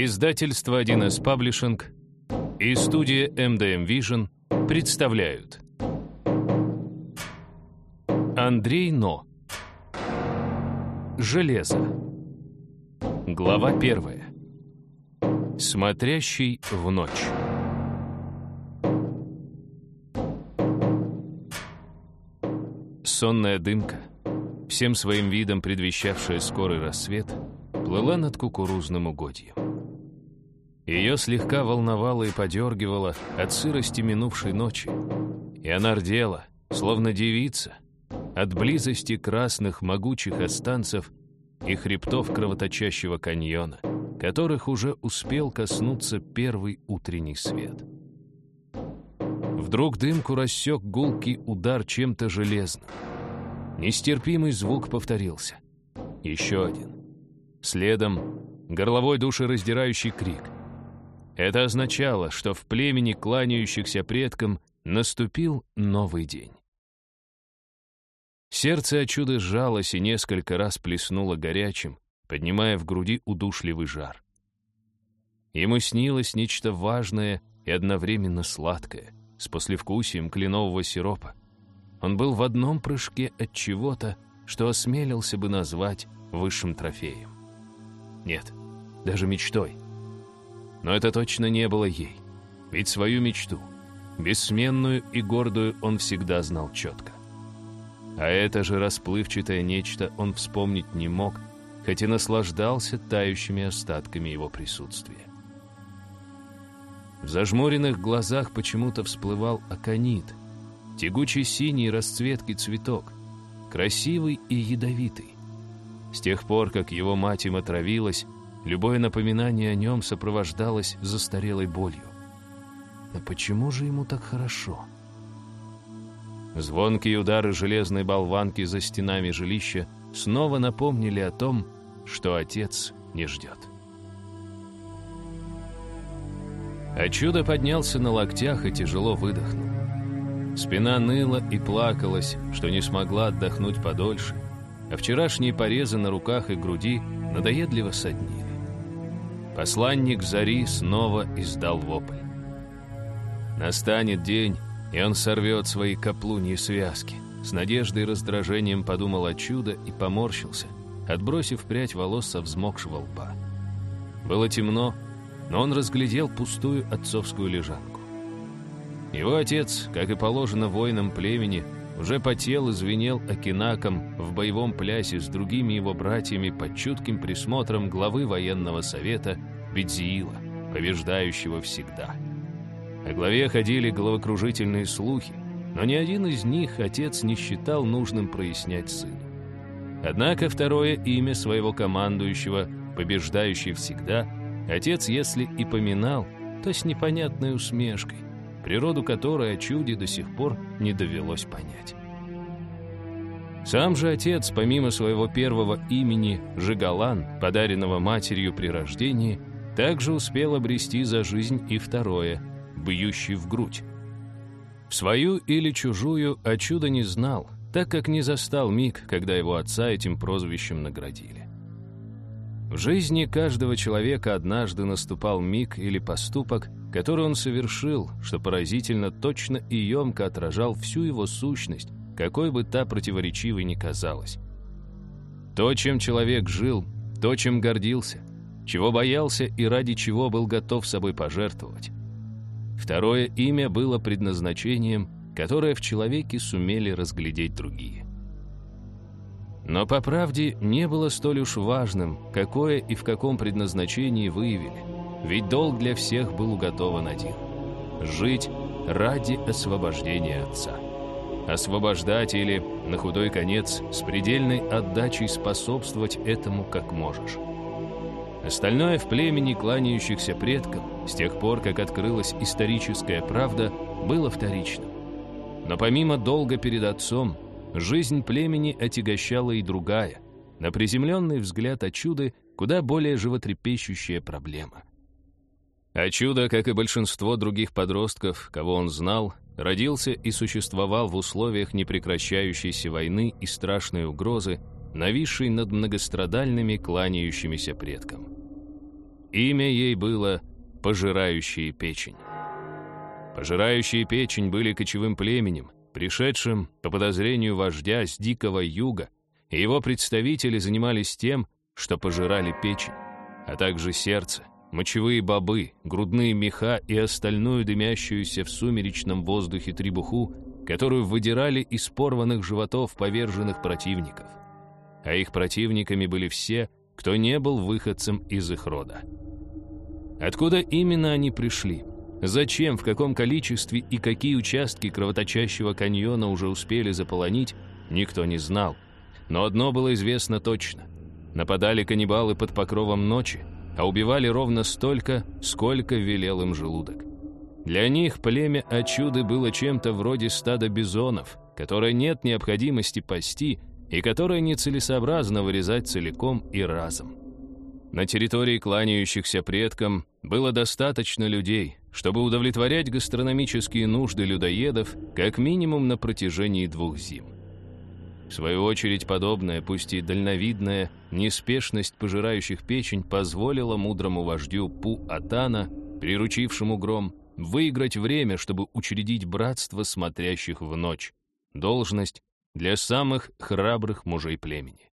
Издательство 1С Паблишинг и студия MDM Vision представляют. Андрей Но. Железо. Глава первая. Смотрящий в ночь. Сонная дымка, всем своим видом предвещавшая скорый рассвет, плыла над кукурузным угодьем. Ее слегка волновало и подергивало от сырости минувшей ночи, и она рдела, словно девица, от близости красных могучих останцев и хребтов кровоточащего каньона, которых уже успел коснуться первый утренний свет. Вдруг дымку рассек гулкий удар чем-то железным. Нестерпимый звук повторился. Еще один. Следом горловой душераздирающий крик. Это означало, что в племени кланяющихся предкам наступил новый день. Сердце от чуда сжалось и несколько раз плеснуло горячим, поднимая в груди удушливый жар. Ему снилось нечто важное и одновременно сладкое, с послевкусием кленового сиропа. Он был в одном прыжке от чего-то, что осмелился бы назвать высшим трофеем. Нет, даже мечтой. Но это точно не было ей. Ведь свою мечту, бессменную и гордую, он всегда знал четко. А это же расплывчатое нечто он вспомнить не мог, хоть и наслаждался тающими остатками его присутствия. В зажмуренных глазах почему-то всплывал аконит, тягучий синий расцветки цветок, красивый и ядовитый. С тех пор, как его мать им отравилась, любое напоминание о нем сопровождалось застарелой болью. Но почему же ему так хорошо? Звонкие удары железной болванки за стенами жилища снова напомнили о том, что отец не ждет. А чудо поднялся на локтях и тяжело выдохнул. Спина ныла и плакалась, что не смогла отдохнуть подольше, а вчерашние порезы на руках и груди надоедливо соднили. Посланник Зари снова издал вопль. Настанет день, и он сорвет свои каплуньи связки. С надеждой и раздражением подумал о чудо и поморщился, отбросив прядь волос со взмокшего лба. Было темно, но он разглядел пустую отцовскую лежанку. Его отец, как и положено воинам племени, уже потел и звенел окинаком в боевом плясе с другими его братьями под чутким присмотром главы военного совета Бедзиила, побеждающего всегда. О главе ходили головокружительные слухи, но ни один из них отец не считал нужным прояснять сыну. Однако второе имя своего командующего, побеждающий всегда, отец, если и поминал, то с непонятной усмешкой, природу которой о чуде до сих пор не довелось понять. Сам же отец, помимо своего первого имени Жигалан, подаренного матерью при рождении, также успел обрести за жизнь и второе, бьющий в грудь. В свою или чужую о чудо не знал, так как не застал миг, когда его отца этим прозвищем наградили. В жизни каждого человека однажды наступал миг или поступок, который он совершил, что поразительно точно и емко отражал всю его сущность, какой бы та противоречивой ни казалась. То, чем человек жил, то, чем гордился, чего боялся и ради чего был готов собой пожертвовать. Второе имя было предназначением, которое в человеке сумели разглядеть другие. Но по правде не было столь уж важным, какое и в каком предназначении выявили, ведь долг для всех был уготован один — жить ради освобождения Отца. Освобождать или, на худой конец, с предельной отдачей способствовать этому как можешь. Остальное в племени кланяющихся предкам, с тех пор, как открылась историческая правда, было вторичным. Но помимо долга перед отцом, Жизнь племени отягощала и другая, на приземленный взгляд о чуды, куда более животрепещущая проблема. А чудо, как и большинство других подростков, кого он знал, родился и существовал в условиях непрекращающейся войны и страшной угрозы, нависшей над многострадальными кланяющимися предкам. Имя ей было «Пожирающие печень». Пожирающие печень были кочевым племенем, пришедшим по подозрению вождя с Дикого Юга, и его представители занимались тем, что пожирали печень, а также сердце, мочевые бобы, грудные меха и остальную дымящуюся в сумеречном воздухе требуху, которую выдирали из порванных животов поверженных противников. А их противниками были все, кто не был выходцем из их рода. Откуда именно они пришли? Зачем, в каком количестве и какие участки кровоточащего каньона уже успели заполонить, никто не знал. Но одно было известно точно. Нападали каннибалы под покровом ночи, а убивали ровно столько, сколько велел им желудок. Для них племя Ачуды было чем-то вроде стада бизонов, которое нет необходимости пасти и которое нецелесообразно вырезать целиком и разом. На территории кланяющихся предкам было достаточно людей, чтобы удовлетворять гастрономические нужды людоедов как минимум на протяжении двух зим. В свою очередь, подобная, пусть и дальновидная, неспешность пожирающих печень позволила мудрому вождю Пу-Атана, приручившему гром, выиграть время, чтобы учредить братство смотрящих в ночь, должность для самых храбрых мужей племени.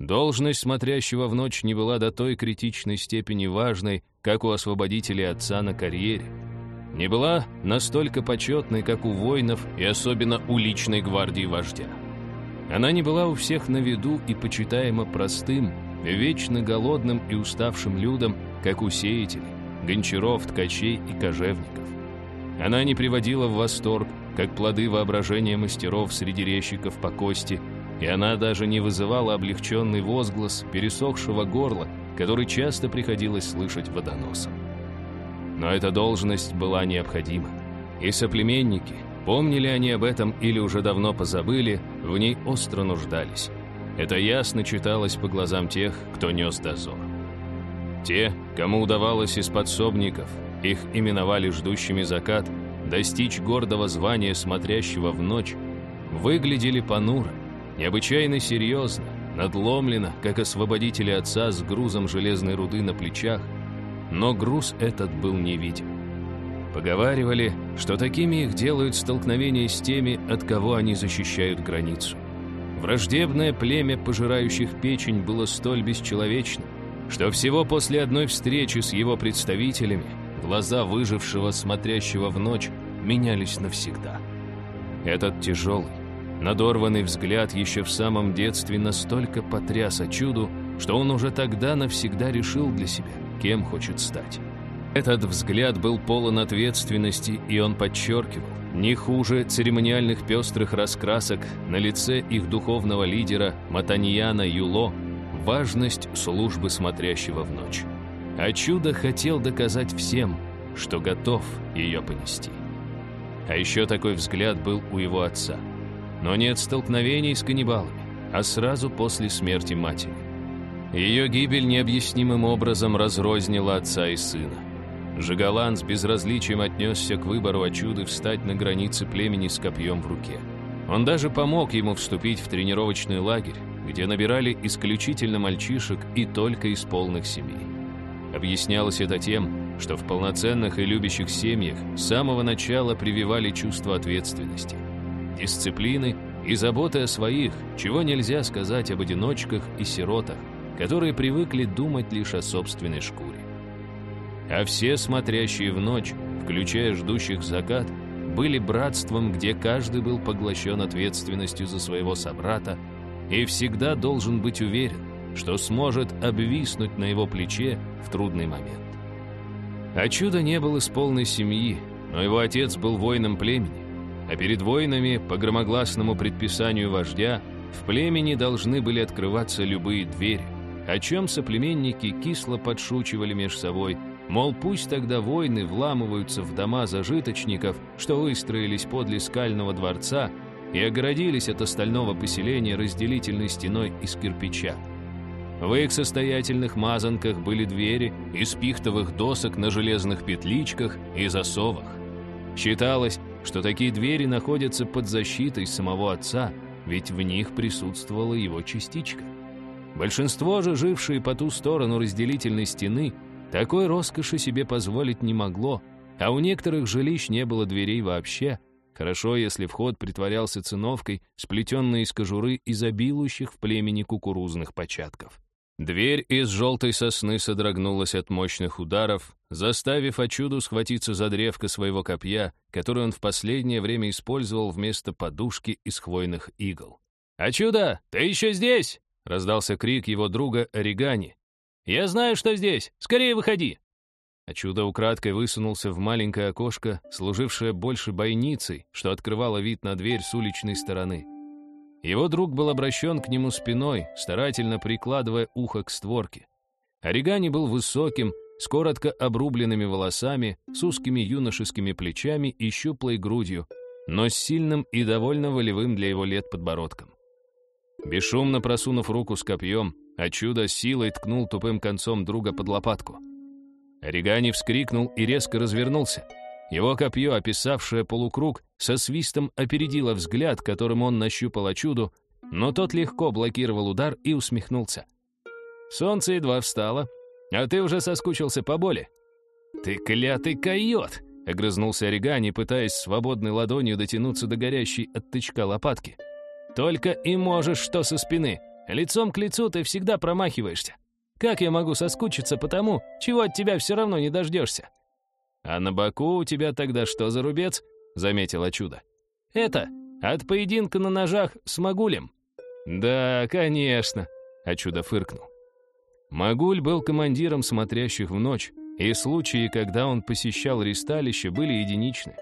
Должность смотрящего в ночь не была до той критичной степени важной, как у освободителей отца на карьере. Не была настолько почетной, как у воинов и особенно у личной гвардии вождя. Она не была у всех на виду и почитаема простым, вечно голодным и уставшим людям, как у сеятелей, гончаров, ткачей и кожевников. Она не приводила в восторг, как плоды воображения мастеров среди резчиков по кости – и она даже не вызывала облегченный возглас пересохшего горла, который часто приходилось слышать водоносом. Но эта должность была необходима, и соплеменники, помнили они об этом или уже давно позабыли, в ней остро нуждались. Это ясно читалось по глазам тех, кто нес дозор. Те, кому удавалось из подсобников, их именовали ждущими закат, достичь гордого звания смотрящего в ночь, выглядели понуро, необычайно серьезно, надломлено, как освободители отца с грузом железной руды на плечах, но груз этот был невидим. Поговаривали, что такими их делают столкновения с теми, от кого они защищают границу. Враждебное племя пожирающих печень было столь бесчеловечным, что всего после одной встречи с его представителями глаза выжившего, смотрящего в ночь, менялись навсегда. Этот тяжелый, Надорванный взгляд еще в самом детстве настолько потряс о чуду, что он уже тогда навсегда решил для себя, кем хочет стать. Этот взгляд был полон ответственности, и он подчеркивал, не хуже церемониальных пестрых раскрасок на лице их духовного лидера Матаньяна Юло, важность службы смотрящего в ночь. А чудо хотел доказать всем, что готов ее понести. А еще такой взгляд был у его отца – но нет столкновений с каннибалами, а сразу после смерти матери. Ее гибель необъяснимым образом разрознила отца и сына. Жигалан с безразличием отнесся к выбору Ачуды встать на границе племени с копьем в руке. Он даже помог ему вступить в тренировочный лагерь, где набирали исключительно мальчишек и только из полных семей. Объяснялось это тем, что в полноценных и любящих семьях с самого начала прививали чувство ответственности – дисциплины и заботы о своих, чего нельзя сказать об одиночках и сиротах, которые привыкли думать лишь о собственной шкуре. А все смотрящие в ночь, включая ждущих закат, были братством, где каждый был поглощен ответственностью за своего собрата и всегда должен быть уверен, что сможет обвиснуть на его плече в трудный момент. А чудо не был из полной семьи, но его отец был воином племени, а перед воинами, по громогласному предписанию вождя, в племени должны были открываться любые двери, о чем соплеменники кисло подшучивали меж собой, мол, пусть тогда воины вламываются в дома зажиточников, что выстроились подле скального дворца и огородились от остального поселения разделительной стеной из кирпича. В их состоятельных мазанках были двери из пихтовых досок на железных петличках и засовах. Считалось, что такие двери находятся под защитой самого отца, ведь в них присутствовала его частичка. Большинство же, жившие по ту сторону разделительной стены, такой роскоши себе позволить не могло, а у некоторых жилищ не было дверей вообще. Хорошо, если вход притворялся циновкой, сплетенной из кожуры изобилующих в племени кукурузных початков. Дверь из желтой сосны содрогнулась от мощных ударов, заставив Очуду схватиться за древко своего копья, которое он в последнее время использовал вместо подушки из хвойных игл. «Очуда, ты еще здесь?» — раздался крик его друга Оригани. «Я знаю, что здесь! Скорее выходи!» Очудо украдкой высунулся в маленькое окошко, служившее больше бойницей, что открывало вид на дверь с уличной стороны. Его друг был обращен к нему спиной, старательно прикладывая ухо к створке. Оригани был высоким, с коротко обрубленными волосами, с узкими юношескими плечами и щуплой грудью, но с сильным и довольно волевым для его лет подбородком. Бесшумно просунув руку с копьем, а чудо силой ткнул тупым концом друга под лопатку. Оригани вскрикнул и резко развернулся — его копье, описавшее полукруг, со свистом опередило взгляд, которым он нащупал очуду, но тот легко блокировал удар и усмехнулся. «Солнце едва встало, а ты уже соскучился по боли». «Ты клятый койот!» — огрызнулся Оригани, пытаясь свободной ладонью дотянуться до горящей от тычка лопатки. «Только и можешь что со спины. Лицом к лицу ты всегда промахиваешься. Как я могу соскучиться по тому, чего от тебя все равно не дождешься?» «А на боку у тебя тогда что за рубец?» — заметила чудо. «Это от поединка на ножах с Магулем». «Да, конечно», — а чудо фыркнул. Магуль был командиром смотрящих в ночь, и случаи, когда он посещал ристалище, были единичны.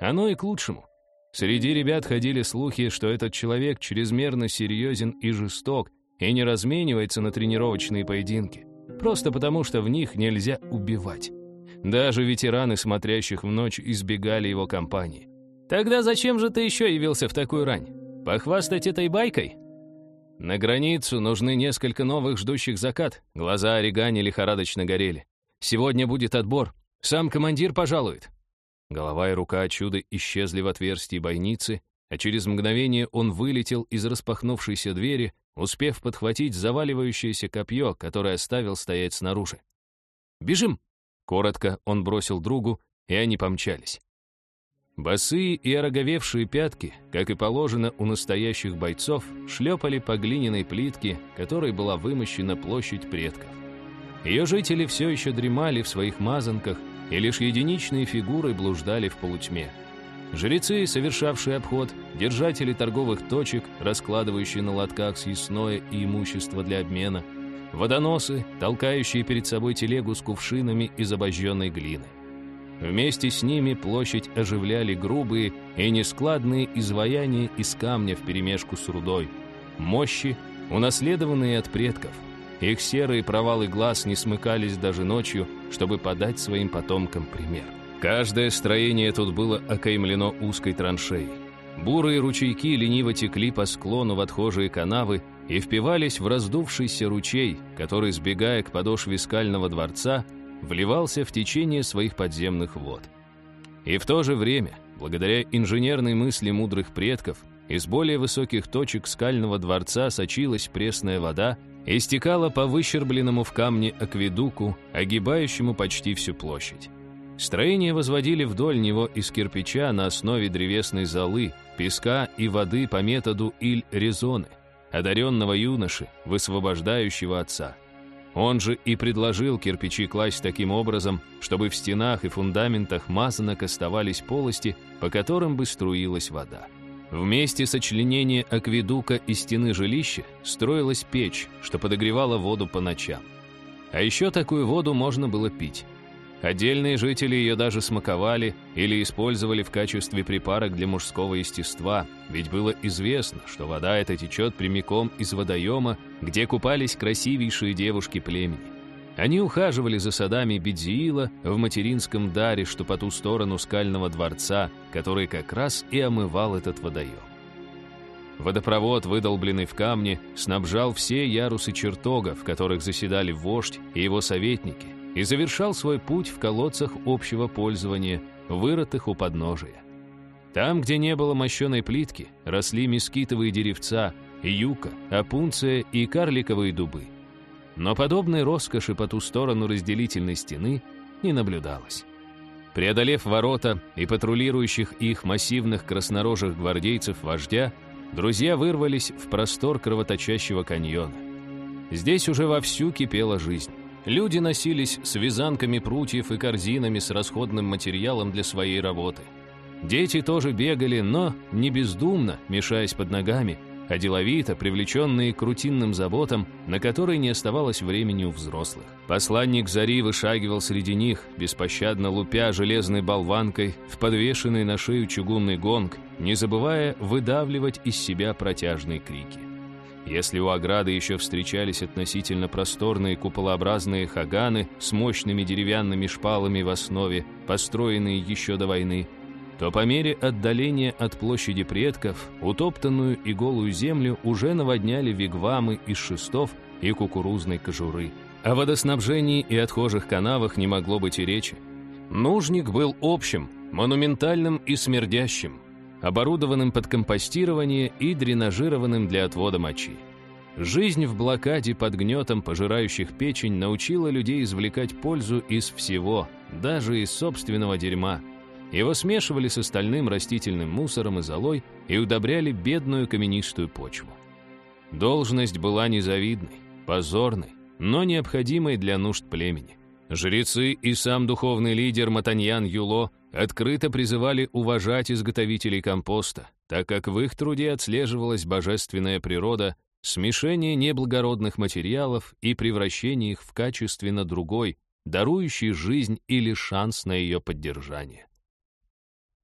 Оно и к лучшему. Среди ребят ходили слухи, что этот человек чрезмерно серьезен и жесток и не разменивается на тренировочные поединки, просто потому что в них нельзя убивать. Даже ветераны, смотрящих в ночь, избегали его компании. «Тогда зачем же ты еще явился в такую рань? Похвастать этой байкой?» На границу нужны несколько новых ждущих закат. Глаза Оригани лихорадочно горели. «Сегодня будет отбор. Сам командир пожалует». Голова и рука чуда исчезли в отверстии бойницы, а через мгновение он вылетел из распахнувшейся двери, успев подхватить заваливающееся копье, которое оставил стоять снаружи. «Бежим!» Коротко он бросил другу, и они помчались. Босые и ороговевшие пятки, как и положено у настоящих бойцов, шлепали по глиняной плитке, которой была вымощена площадь предков. Ее жители все еще дремали в своих мазанках, и лишь единичные фигуры блуждали в полутьме. Жрецы, совершавшие обход, держатели торговых точек, раскладывающие на лотках съестное и имущество для обмена — водоносы, толкающие перед собой телегу с кувшинами из обожженной глины. Вместе с ними площадь оживляли грубые и нескладные изваяния из камня вперемешку с рудой, мощи, унаследованные от предков. Их серые провалы глаз не смыкались даже ночью, чтобы подать своим потомкам пример. Каждое строение тут было окаймлено узкой траншеей. Бурые ручейки лениво текли по склону в отхожие канавы, и впивались в раздувшийся ручей, который, сбегая к подошве скального дворца, вливался в течение своих подземных вод. И в то же время, благодаря инженерной мысли мудрых предков, из более высоких точек скального дворца сочилась пресная вода и стекала по выщербленному в камне акведуку, огибающему почти всю площадь. Строение возводили вдоль него из кирпича на основе древесной золы, песка и воды по методу Иль-Резоне, одаренного юноши, высвобождающего отца. Он же и предложил кирпичи класть таким образом, чтобы в стенах и фундаментах мазанок оставались полости, по которым бы струилась вода. Вместе сочленения акведука и стены жилища строилась печь, что подогревала воду по ночам. А еще такую воду можно было пить. Отдельные жители ее даже смаковали или использовали в качестве припарок для мужского естества, ведь было известно, что вода эта течет прямиком из водоема, где купались красивейшие девушки племени. Они ухаживали за садами Бедзиила в материнском даре, что по ту сторону скального дворца, который как раз и омывал этот водоем. Водопровод, выдолбленный в камне, снабжал все ярусы чертога, в которых заседали вождь и его советники, и завершал свой путь в колодцах общего пользования, вырытых у подножия. Там, где не было мощеной плитки, росли мескитовые деревца, юка, опунция и карликовые дубы. Но подобной роскоши по ту сторону разделительной стены не наблюдалось. Преодолев ворота и патрулирующих их массивных краснорожих гвардейцев вождя, друзья вырвались в простор кровоточащего каньона. Здесь уже вовсю кипела жизнь. Люди носились с вязанками прутьев и корзинами с расходным материалом для своей работы. Дети тоже бегали, но не бездумно, мешаясь под ногами, а деловито, привлеченные к рутинным заботам, на которые не оставалось времени у взрослых. Посланник Зари вышагивал среди них, беспощадно лупя железной болванкой в подвешенный на шею чугунный гонг, не забывая выдавливать из себя протяжные крики. Если у ограды еще встречались относительно просторные куполообразные хаганы с мощными деревянными шпалами в основе, построенные еще до войны, то по мере отдаления от площади предков утоптанную и голую землю уже наводняли вигвамы из шестов и кукурузной кожуры. О водоснабжении и отхожих канавах не могло быть и речи. Нужник был общим, монументальным и смердящим, оборудованным под компостирование и дренажированным для отвода мочи. Жизнь в блокаде под гнетом пожирающих печень научила людей извлекать пользу из всего, даже из собственного дерьма – его смешивали с остальным растительным мусором и золой и удобряли бедную каменистую почву. Должность была незавидной, позорной, но необходимой для нужд племени. Жрецы и сам духовный лидер Матаньян Юло открыто призывали уважать изготовителей компоста, так как в их труде отслеживалась божественная природа, смешение неблагородных материалов и превращение их в качественно другой, дарующий жизнь или шанс на ее поддержание.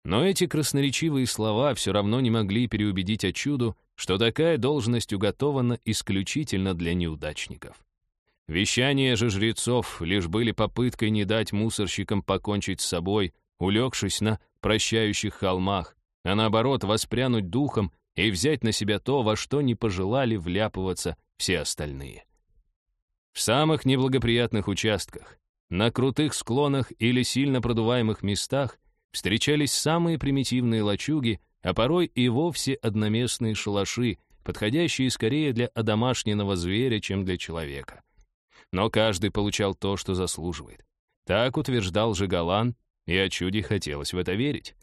Но эти красноречивые слова все равно не могли переубедить о чуду, что такая должность уготована исключительно для неудачников. Вещания же жрецов лишь были попыткой не дать мусорщикам покончить с собой, улегшись на прощающих холмах, а наоборот воспрянуть духом и взять на себя то, во что не пожелали вляпываться все остальные. В самых неблагоприятных участках, на крутых склонах или сильно продуваемых местах встречались самые примитивные лачуги, а порой и вовсе одноместные шалаши, подходящие скорее для одомашненного зверя, чем для человека. Но каждый получал то, что заслуживает. Так утверждал Жигалан, и о чуде хотелось в это верить.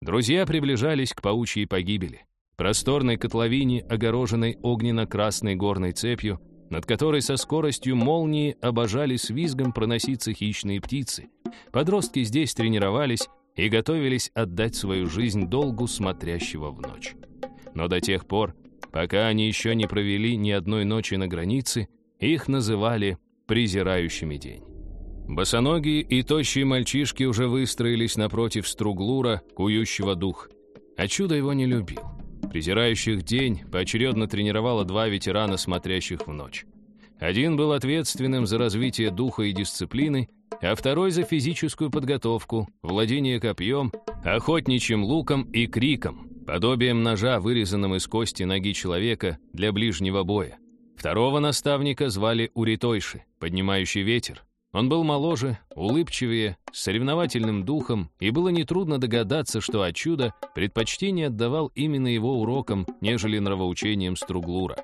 Друзья приближались к паучьей погибели, просторной котловине, огороженной огненно-красной горной цепью, над которой со скоростью молнии обожали с визгом проноситься хищные птицы. Подростки здесь тренировались, и готовились отдать свою жизнь долгу смотрящего в ночь. Но до тех пор, пока они еще не провели ни одной ночи на границе, их называли «презирающими день». Босоногие и тощие мальчишки уже выстроились напротив струглура, кующего дух. А чудо его не любил. Презирающих день поочередно тренировало два ветерана, смотрящих в ночь. Один был ответственным за развитие духа и дисциплины, а второй за физическую подготовку, владение копьем, охотничьим луком и криком, подобием ножа, вырезанным из кости ноги человека для ближнего боя. Второго наставника звали Уритойши, поднимающий ветер. Он был моложе, улыбчивее, с соревновательным духом, и было нетрудно догадаться, что Ачуда предпочтение отдавал именно его урокам, нежели нравоучениям Струглура.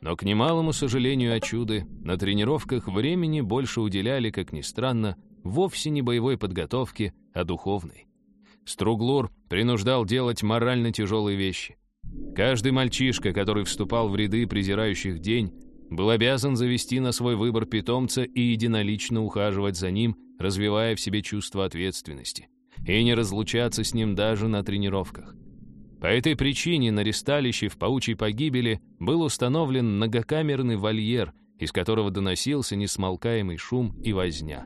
Но, к немалому сожалению о чуды, на тренировках времени больше уделяли, как ни странно, вовсе не боевой подготовке, а духовной. Струглур принуждал делать морально тяжелые вещи. Каждый мальчишка, который вступал в ряды презирающих день, был обязан завести на свой выбор питомца и единолично ухаживать за ним, развивая в себе чувство ответственности, и не разлучаться с ним даже на тренировках. По этой причине на ресталище в паучьей погибели был установлен многокамерный вольер, из которого доносился несмолкаемый шум и возня.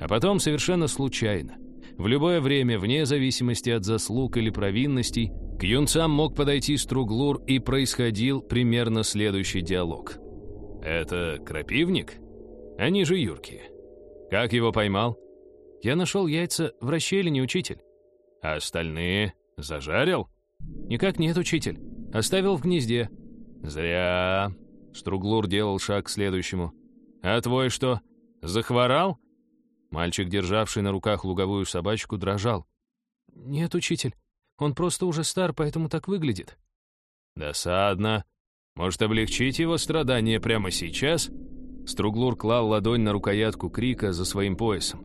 А потом совершенно случайно, в любое время, вне зависимости от заслуг или провинностей, к юнцам мог подойти Струглур и происходил примерно следующий диалог. «Это крапивник? Они же юркие. Как его поймал?» «Я нашел яйца в расщелине, учитель». «А остальные зажарил?» «Никак нет, учитель. Оставил в гнезде». «Зря». Струглур делал шаг к следующему. «А твой что, захворал?» Мальчик, державший на руках луговую собачку, дрожал. «Нет, учитель. Он просто уже стар, поэтому так выглядит». Досадно. Может, облегчить его страдания прямо сейчас? Струглур клал ладонь на рукоятку крика за своим поясом.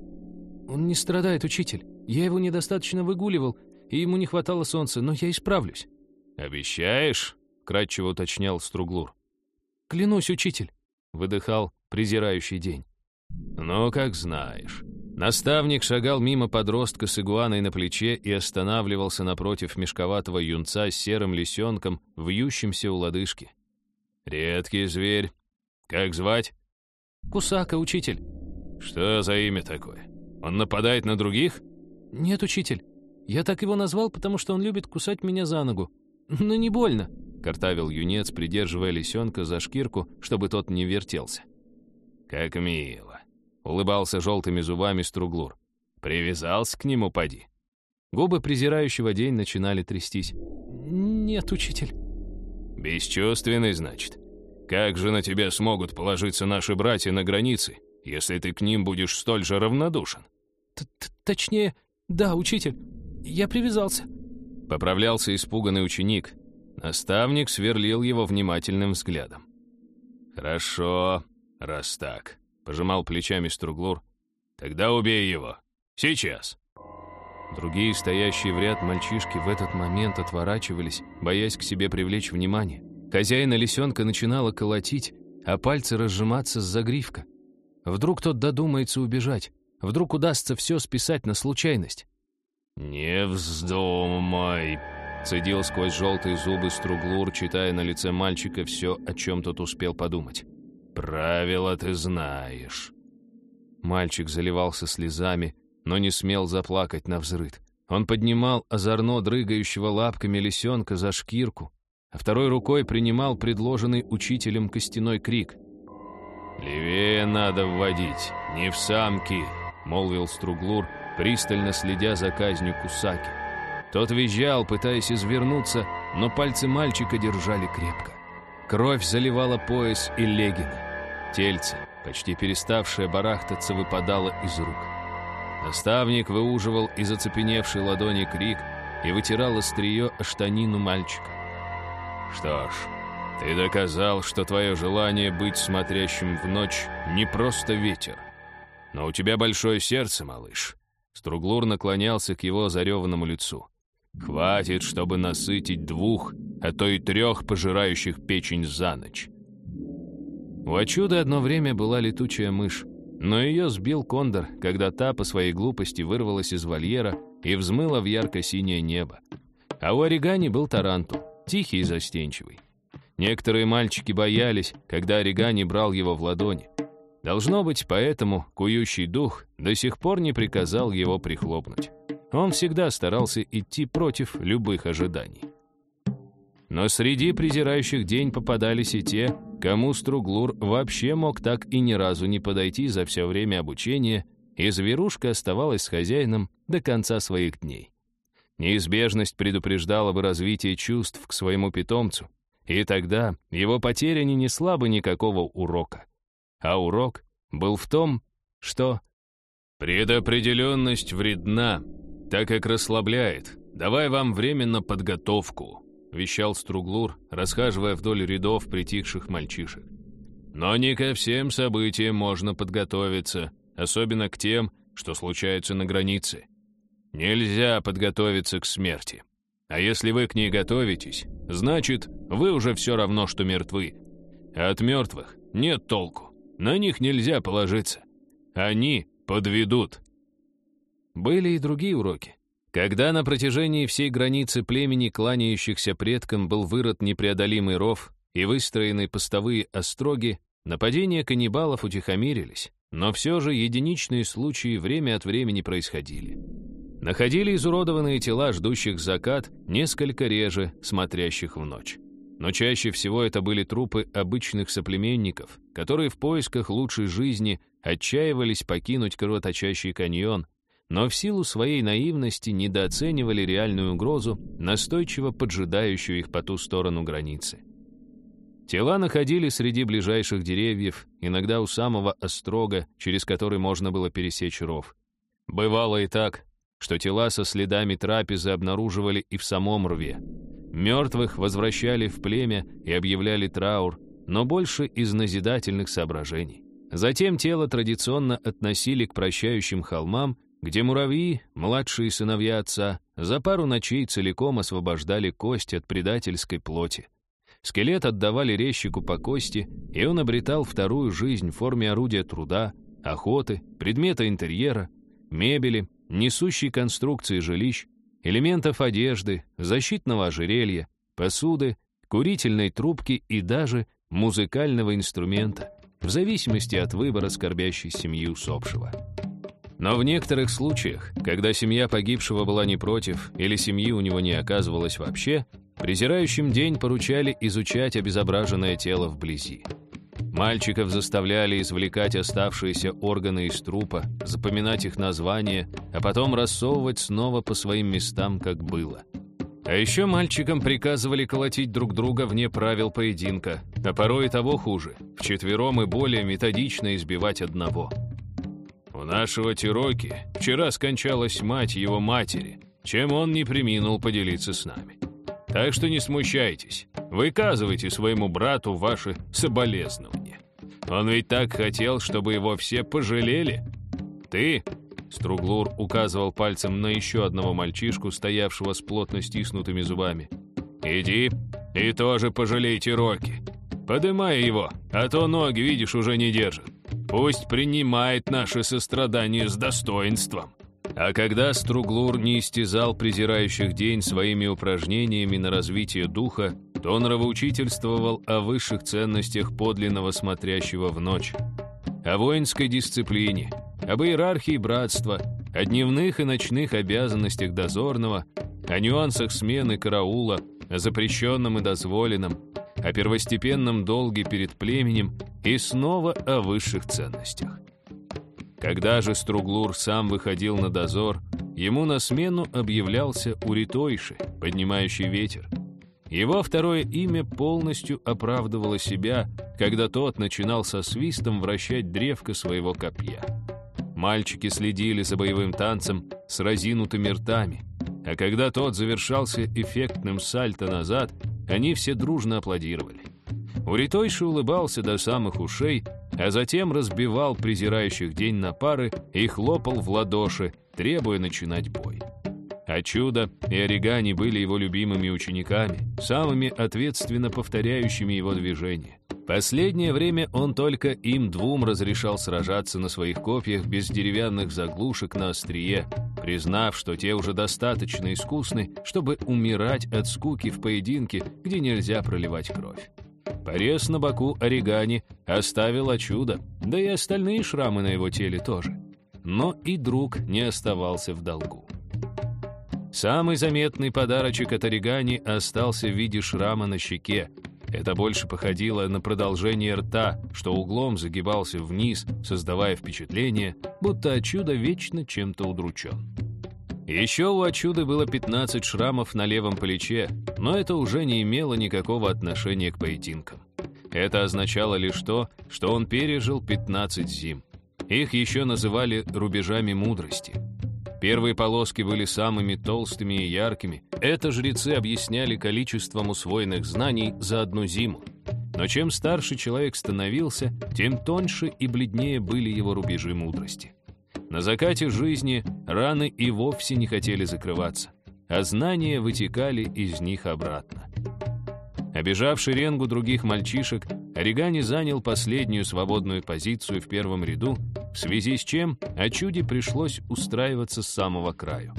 «Он не страдает, учитель. Я его недостаточно выгуливал, и ему не хватало солнца, но я исправлюсь». «Обещаешь?» — кратчево уточнял Струглур. «Клянусь, учитель», — выдыхал презирающий день. «Ну, как знаешь». Наставник шагал мимо подростка с игуаной на плече и останавливался напротив мешковатого юнца с серым лисенком, вьющимся у лодыжки. «Редкий зверь. Как звать?» «Кусака, учитель». «Что за имя такое? Он нападает на других?» «Нет, учитель. Я так его назвал, потому что он любит кусать меня за ногу. Но не больно», — картавил юнец, придерживая лисенка за шкирку, чтобы тот не вертелся. «Как мило!» — улыбался желтыми зубами Струглур. «Привязался к нему, поди». Губы презирающего день начинали трястись. «Нет, учитель». «Бесчувственный, значит? Как же на тебя смогут положиться наши братья на границе, если ты к ним будешь столь же равнодушен?» Т -т «Точнее, да, учитель, я привязался». Поправлялся испуганный ученик. Наставник сверлил его внимательным взглядом. «Хорошо, «Раз так», — пожимал плечами Струглур, — «тогда убей его. Сейчас». Другие, стоящие в ряд мальчишки, в этот момент отворачивались, боясь к себе привлечь внимание. Хозяина лисенка начинала колотить, а пальцы разжиматься с загривка. Вдруг тот додумается убежать, вдруг удастся все списать на случайность. «Не вздумай!» — цедил сквозь желтые зубы Струглур, читая на лице мальчика все, о чем тот успел подумать. «Правила ты знаешь». Мальчик заливался слезами, но не смел заплакать на взрыд. Он поднимал озорно дрыгающего лапками лисенка за шкирку, а второй рукой принимал предложенный учителем костяной крик. «Левее надо вводить, не в самки», — молвил Струглур, пристально следя за казнью Кусаки. Тот визжал, пытаясь извернуться, но пальцы мальчика держали крепко. Кровь заливала пояс и легины. Тельце, почти переставшее барахтаться, выпадало из рук. Наставник выуживал из оцепеневшей ладони крик и вытирал острие штанину мальчика. «Что ж, ты доказал, что твое желание быть смотрящим в ночь не просто ветер. Но у тебя большое сердце, малыш». Струглур наклонялся к его зареванному лицу. «Хватит, чтобы насытить двух, а то и трех пожирающих печень за ночь. У Ачуды одно время была летучая мышь, но ее сбил кондор, когда та по своей глупости вырвалась из вольера и взмыла в ярко-синее небо. А у Оригани был тарантул, тихий и застенчивый. Некоторые мальчики боялись, когда Оригани брал его в ладони. Должно быть, поэтому кующий дух до сих пор не приказал его прихлопнуть. Он всегда старался идти против любых ожиданий. Но среди презирающих день попадались и те, кому Струглур вообще мог так и ни разу не подойти за все время обучения, и зверушка оставалась с хозяином до конца своих дней. Неизбежность предупреждала бы развитие чувств к своему питомцу, и тогда его потеря не несла бы никакого урока. А урок был в том, что «Предопределенность вредна, так как расслабляет. Давай вам временно подготовку», вещал Струглур, расхаживая вдоль рядов притихших мальчишек. «Но не ко всем событиям можно подготовиться, особенно к тем, что случаются на границе. Нельзя подготовиться к смерти. А если вы к ней готовитесь, значит, вы уже все равно, что мертвы. А от мертвых нет толку, на них нельзя положиться. Они подведут». Были и другие уроки. Когда на протяжении всей границы племени, кланяющихся предкам, был вырод непреодолимый ров и выстроены постовые остроги, нападения каннибалов утихомирились, но все же единичные случаи время от времени происходили. Находили изуродованные тела, ждущих закат, несколько реже, смотрящих в ночь. Но чаще всего это были трупы обычных соплеменников, которые в поисках лучшей жизни отчаивались покинуть кровоточащий каньон, но в силу своей наивности недооценивали реальную угрозу, настойчиво поджидающую их по ту сторону границы. Тела находили среди ближайших деревьев, иногда у самого острога, через который можно было пересечь ров. Бывало и так, что тела со следами трапезы обнаруживали и в самом рве. Мертвых возвращали в племя и объявляли траур, но больше из назидательных соображений. Затем тело традиционно относили к прощающим холмам, где муравьи, младшие сыновья отца, за пару ночей целиком освобождали кость от предательской плоти. Скелет отдавали резчику по кости, и он обретал вторую жизнь в форме орудия труда, охоты, предмета интерьера, мебели, несущей конструкции жилищ, элементов одежды, защитного ожерелья, посуды, курительной трубки и даже музыкального инструмента, в зависимости от выбора скорбящей семьи усопшего. Но в некоторых случаях, когда семья погибшего была не против или семьи у него не оказывалось вообще, презирающим день поручали изучать обезображенное тело вблизи. Мальчиков заставляли извлекать оставшиеся органы из трупа, запоминать их названия, а потом рассовывать снова по своим местам, как было. А еще мальчикам приказывали колотить друг друга вне правил поединка, а порой и того хуже, вчетвером и более методично избивать одного. У нашего Тироки вчера скончалась мать его матери, чем он не приминул поделиться с нами. Так что не смущайтесь, выказывайте своему брату ваши соболезнования. Он ведь так хотел, чтобы его все пожалели. Ты, Струглур указывал пальцем на еще одного мальчишку, стоявшего с плотно стиснутыми зубами. «Иди и тоже пожалейте Рокки. Подымай его, а то ноги, видишь, уже не держит. Пусть принимает наше сострадание с достоинством». А когда Струглур не истязал презирающих день своими упражнениями на развитие духа, то нравоучительствовал о высших ценностях подлинного смотрящего в ночь, о воинской дисциплине, об иерархии братства, о дневных и ночных обязанностях дозорного, о нюансах смены караула, о запрещенном и дозволенном, о первостепенном долге перед племенем и снова о высших ценностях. Когда же Струглур сам выходил на дозор, ему на смену объявлялся Уритойши, поднимающий ветер. Его второе имя полностью оправдывало себя, когда тот начинал со свистом вращать древко своего копья. Мальчики следили за боевым танцем с разинутыми ртами, а когда тот завершался эффектным сальто назад, они все дружно аплодировали. Уритойши улыбался до самых ушей, а затем разбивал презирающих день на пары и хлопал в ладоши, требуя начинать бой. А Чудо и Оригани были его любимыми учениками, самыми ответственно повторяющими его движения. Последнее время он только им двум разрешал сражаться на своих копьях без деревянных заглушек на острие, признав, что те уже достаточно искусны, чтобы умирать от скуки в поединке, где нельзя проливать кровь. Порез на боку Оригани оставил чудо, да и остальные шрамы на его теле тоже. Но и друг не оставался в долгу. Самый заметный подарочек от Оригани остался в виде шрама на щеке. Это больше походило на продолжение рта, что углом загибался вниз, создавая впечатление, будто чудо вечно чем-то удручен. Еще у Ачуды было 15 шрамов на левом плече, но это уже не имело никакого отношения к поединкам. Это означало лишь то, что он пережил 15 зим. Их еще называли рубежами мудрости. Первые полоски были самыми толстыми и яркими. Это жрецы объясняли количеством усвоенных знаний за одну зиму. Но чем старше человек становился, тем тоньше и бледнее были его рубежи мудрости. На закате жизни раны и вовсе не хотели закрываться, а знания вытекали из них обратно. Обежав шеренгу других мальчишек, Оригани занял последнюю свободную позицию в первом ряду, в связи с чем Ачуде пришлось устраиваться с самого краю.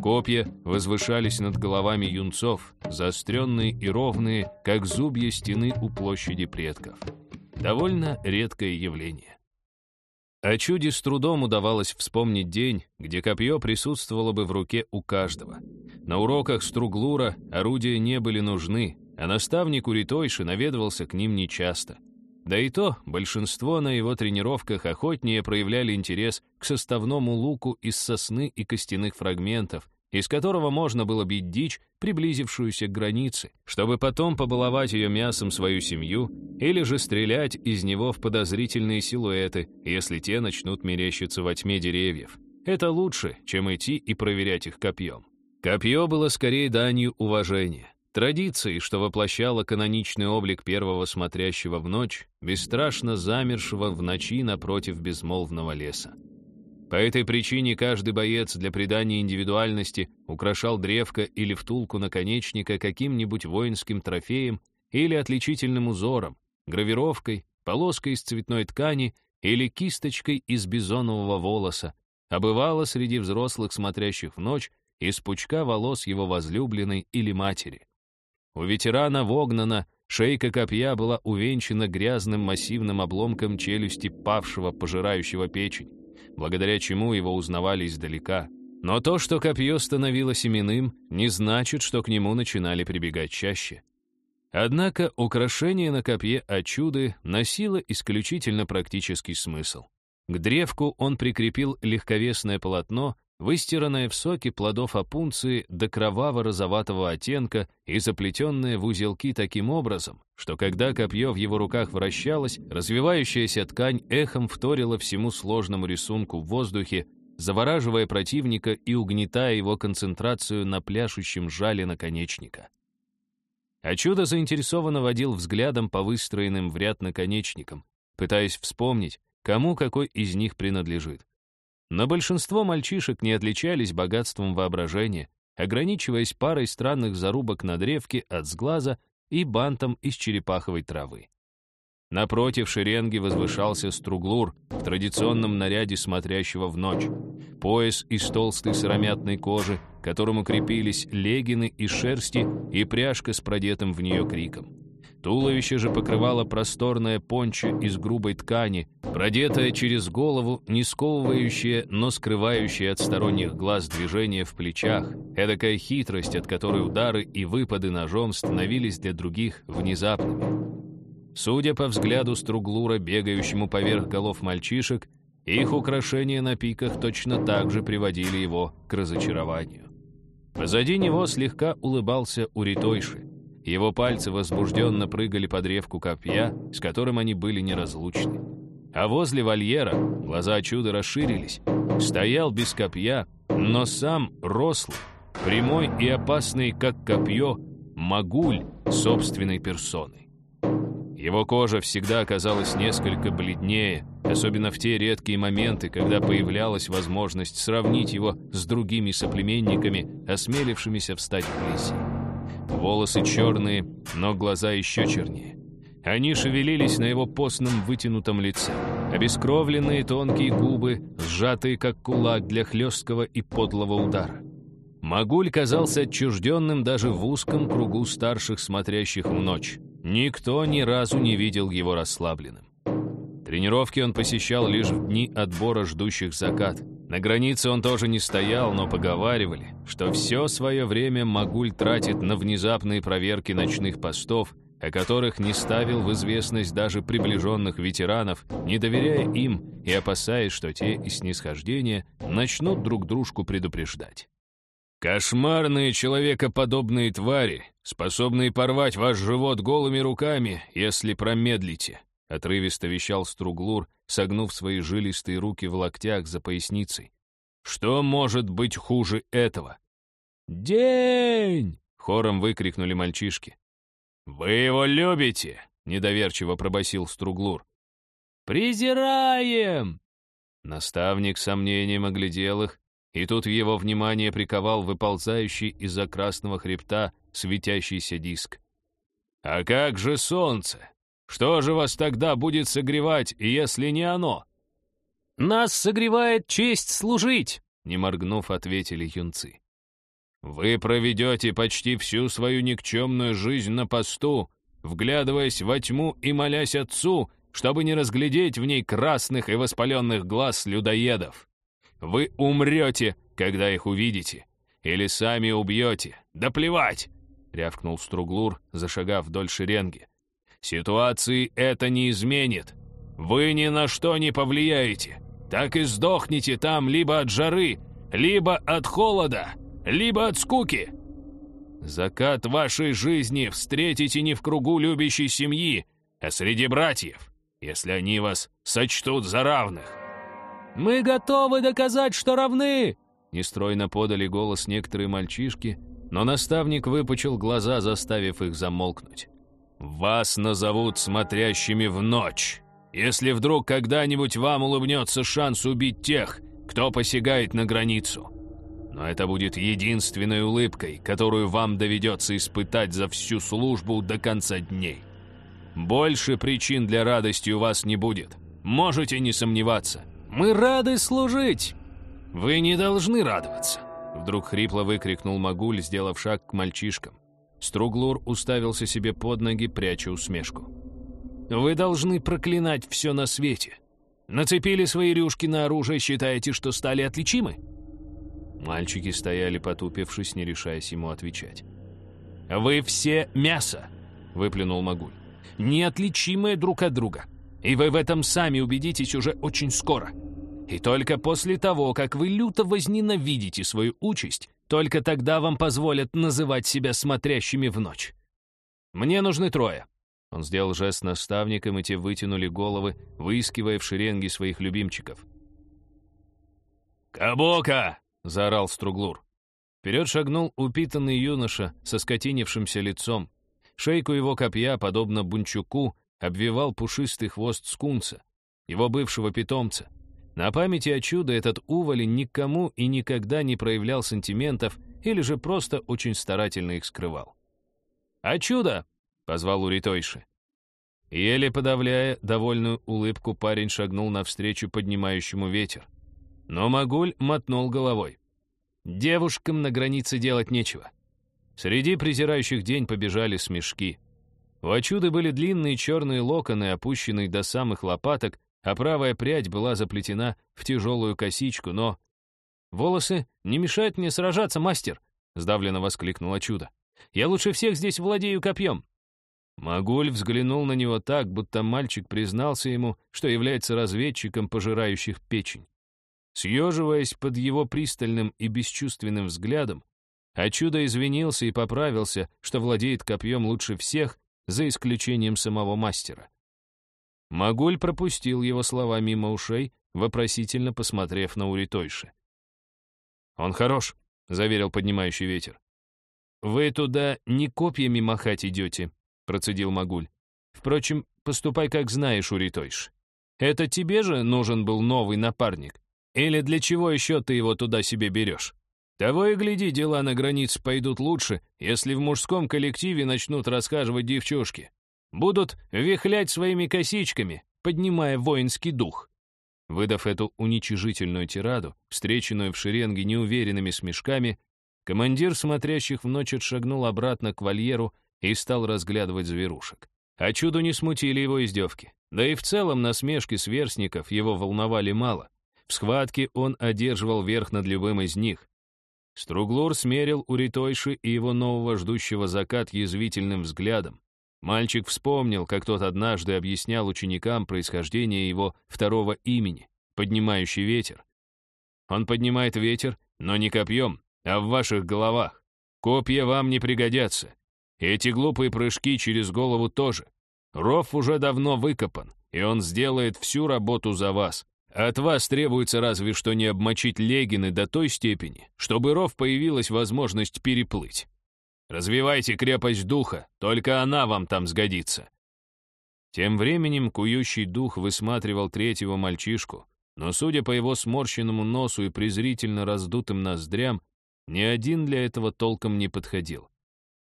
Копья возвышались над головами юнцов, заостренные и ровные, как зубья стены у площади предков. Довольно редкое явление. А чуде с трудом удавалось вспомнить день, где копье присутствовало бы в руке у каждого. На уроках Струглура орудия не были нужны, а наставник Уритойши наведывался к ним нечасто. Да и то, большинство на его тренировках охотнее проявляли интерес к составному луку из сосны и костяных фрагментов, из которого можно было бить дичь, приблизившуюся к границе, чтобы потом побаловать ее мясом свою семью или же стрелять из него в подозрительные силуэты, если те начнут мерещиться во тьме деревьев. Это лучше, чем идти и проверять их копьем. Копье было скорее данью уважения. традицией, что воплощало каноничный облик первого смотрящего в ночь, бесстрашно замершего в ночи напротив безмолвного леса. По этой причине каждый боец для придания индивидуальности украшал древко или втулку наконечника каким-нибудь воинским трофеем или отличительным узором, гравировкой, полоской из цветной ткани или кисточкой из бизонового волоса, а бывало среди взрослых, смотрящих в ночь, из пучка волос его возлюбленной или матери. У ветерана Вогнана шейка копья была увенчана грязным массивным обломком челюсти павшего, пожирающего печень благодаря чему его узнавали издалека. Но то, что копье становилось именным, не значит, что к нему начинали прибегать чаще. Однако украшение на копье Ачуды носило исключительно практический смысл. К древку он прикрепил легковесное полотно, выстиранное в соке плодов опунции до кроваво-розоватого оттенка и заплетенное в узелки таким образом, что когда копье в его руках вращалось, развивающаяся ткань эхом вторила всему сложному рисунку в воздухе, завораживая противника и угнетая его концентрацию на пляшущем жале наконечника. А чудо заинтересованно водил взглядом по выстроенным в ряд наконечникам, пытаясь вспомнить, кому какой из них принадлежит. Но большинство мальчишек не отличались богатством воображения, ограничиваясь парой странных зарубок на древке от сглаза и бантом из черепаховой травы. Напротив шеренги возвышался струглур в традиционном наряде смотрящего в ночь. Пояс из толстой сыромятной кожи, к которому крепились легины из шерсти и пряжка с продетым в нее криком. Туловище же покрывало просторная понча из грубой ткани, продетая через голову, не сковывающая, но скрывающая от сторонних глаз движения в плечах, эдакая хитрость, от которой удары и выпады ножом становились для других внезапными. Судя по взгляду Струглура, бегающему поверх голов мальчишек, их украшения на пиках точно так же приводили его к разочарованию. Позади него слегка улыбался Уритойши. Его пальцы возбужденно прыгали по древку копья, с которым они были неразлучны. А возле вольера глаза чуда расширились. Стоял без копья, но сам рослый, прямой и опасный, как копье, Магуль собственной персоной. Его кожа всегда оказалась несколько бледнее, особенно в те редкие моменты, когда появлялась возможность сравнить его с другими соплеменниками, осмелившимися встать вблизи. Волосы черные, но глаза еще чернее. Они шевелились на его постном вытянутом лице. Обескровленные тонкие губы, сжатые как кулак для хлесткого и подлого удара. Магуль казался отчужденным даже в узком кругу старших, смотрящих в ночь. Никто ни разу не видел его расслабленным. Тренировки он посещал лишь в дни отбора ждущих закат. На границе он тоже не стоял, но поговаривали, что все свое время Магуль тратит на внезапные проверки ночных постов, о которых не ставил в известность даже приближенных ветеранов, не доверяя им и опасаясь, что те из снисхождения начнут друг дружку предупреждать. «Кошмарные человекоподобные твари, способные порвать ваш живот голыми руками, если промедлите», отрывисто вещал Струглур, согнув свои жилистые руки в локтях за поясницей. «Что может быть хуже этого?» «День!» — хором выкрикнули мальчишки. «Вы его любите?» — недоверчиво пробасил Струглур. «Презираем!» Наставник сомнением оглядел их, и тут в его внимание приковал выползающий из-за красного хребта светящийся диск. «А как же солнце? Что же вас тогда будет согревать, если не оно?» «Нас согревает честь служить!» — не моргнув, ответили юнцы. «Вы проведете почти всю свою никчемную жизнь на посту, вглядываясь во тьму и молясь Отцу, чтобы не разглядеть в ней красных и воспаленных глаз людоедов. Вы умрете, когда их увидите, или сами убьете. Да плевать!» — рявкнул Струглур, зашагав вдоль шеренги. Ситуации это не изменит. Вы ни на что не повлияете. Так и сдохнете там либо от жары, либо от холода, либо от скуки. Закат вашей жизни встретите не в кругу любящей семьи, а среди братьев, если они вас сочтут за равных. «Мы готовы доказать, что равны!» Нестройно подали голос некоторые мальчишки, но наставник выпучил глаза, заставив их замолкнуть. «Вас назовут смотрящими в ночь. Если вдруг когда-нибудь вам улыбнется шанс убить тех, кто посягает на границу. Но это будет единственной улыбкой, которую вам доведется испытать за всю службу до конца дней. Больше причин для радости у вас не будет. Можете не сомневаться. Мы рады служить. Вы не должны радоваться. Вдруг хрипло выкрикнул Магуль, сделав шаг к мальчишкам. Струглур уставился себе под ноги, пряча усмешку. «Вы должны проклинать все на свете. Нацепили свои рюшки на оружие, считаете, что стали отличимы?» Мальчики стояли, потупившись, не решаясь ему отвечать. «Вы все мясо!» — выплюнул Магуль. «Неотличимые друг от друга. И вы в этом сами убедитесь уже очень скоро. И только после того, как вы люто возненавидите свою участь, только тогда вам позволят называть себя смотрящими в ночь. Мне нужны трое». Он сделал жест наставникам, и те вытянули головы, выискивая в шеренге своих любимчиков. «Кабока!» — заорал Струглур. Вперед шагнул упитанный юноша со скотинившимся лицом. Шейку его копья, подобно бунчуку, обвивал пушистый хвост скунса, его бывшего питомца. На памяти о чудо этот уволень никому и никогда не проявлял сантиментов или же просто очень старательно их скрывал. «А чудо!» — позвал Уритойши. Еле подавляя довольную улыбку, парень шагнул навстречу поднимающему ветер. Но Магуль мотнул головой. Девушкам на границе делать нечего. Среди презирающих день побежали смешки. У Ачуды были длинные черные локоны, опущенные до самых лопаток, а правая прядь была заплетена в тяжелую косичку, но... «Волосы не мешают мне сражаться, мастер!» — сдавленно воскликнула чудо. «Я лучше всех здесь владею копьем!» Магуль взглянул на него так, будто мальчик признался ему, что является разведчиком, пожирающих печень. Съеживаясь под его пристальным и бесчувственным взглядом, а чудо извинился и поправился, что владеет копьем лучше всех, за исключением самого мастера. Магуль пропустил его слова мимо ушей, вопросительно посмотрев на Уритойши. «Он хорош», — заверил поднимающий ветер. «Вы туда не копьями махать идете», — процедил Магуль. «Впрочем, поступай как знаешь, Уритойш. Это тебе же нужен был новый напарник? Или для чего еще ты его туда себе берешь? Того и гляди, дела на границе пойдут лучше, если в мужском коллективе начнут расхаживать девчушки. Будут вихлять своими косичками, поднимая воинский дух. Выдав эту уничижительную тираду, встреченную в шеренге неуверенными смешками, командир смотрящих в ночь отшагнул обратно к вольеру и стал разглядывать зверушек. А чуду не смутили его издевки. Да и в целом насмешки сверстников его волновали мало. В схватке он одерживал верх над любым из них. Струглур смерил Уритойши и его нового ждущего закат язвительным взглядом. Мальчик вспомнил, как тот однажды объяснял ученикам происхождение его второго имени, поднимающий ветер. Он поднимает ветер, но не копьем, а в ваших головах. Копья вам не пригодятся. Эти глупые прыжки через голову тоже. Ров уже давно выкопан, и он сделает всю работу за вас. От вас требуется разве что не обмочить легины до той степени, чтобы ров появилась возможность переплыть. Развивайте крепость духа, только она вам там сгодится». Тем временем кующий дух высматривал третьего мальчишку, но, судя по его сморщенному носу и презрительно раздутым ноздрям, ни один для этого толком не подходил.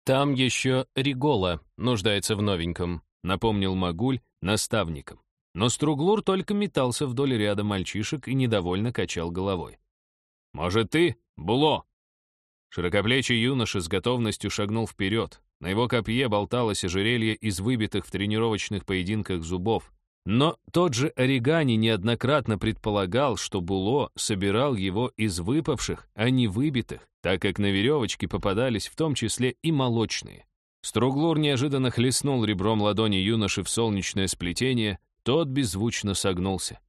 «Там еще Ригола нуждается в новеньком», — напомнил Магуль наставникам. Но Струглур только метался вдоль ряда мальчишек и недовольно качал головой. «Может, ты, Було?» Широкоплечий юноша с готовностью шагнул вперед. На его копье болталось ожерелье из выбитых в тренировочных поединках зубов. Но тот же Оригани неоднократно предполагал, что Було собирал его из выпавших, а не выбитых, так как на веревочке попадались в том числе и молочные. Струглур неожиданно хлестнул ребром ладони юноши в солнечное сплетение, тот беззвучно согнулся.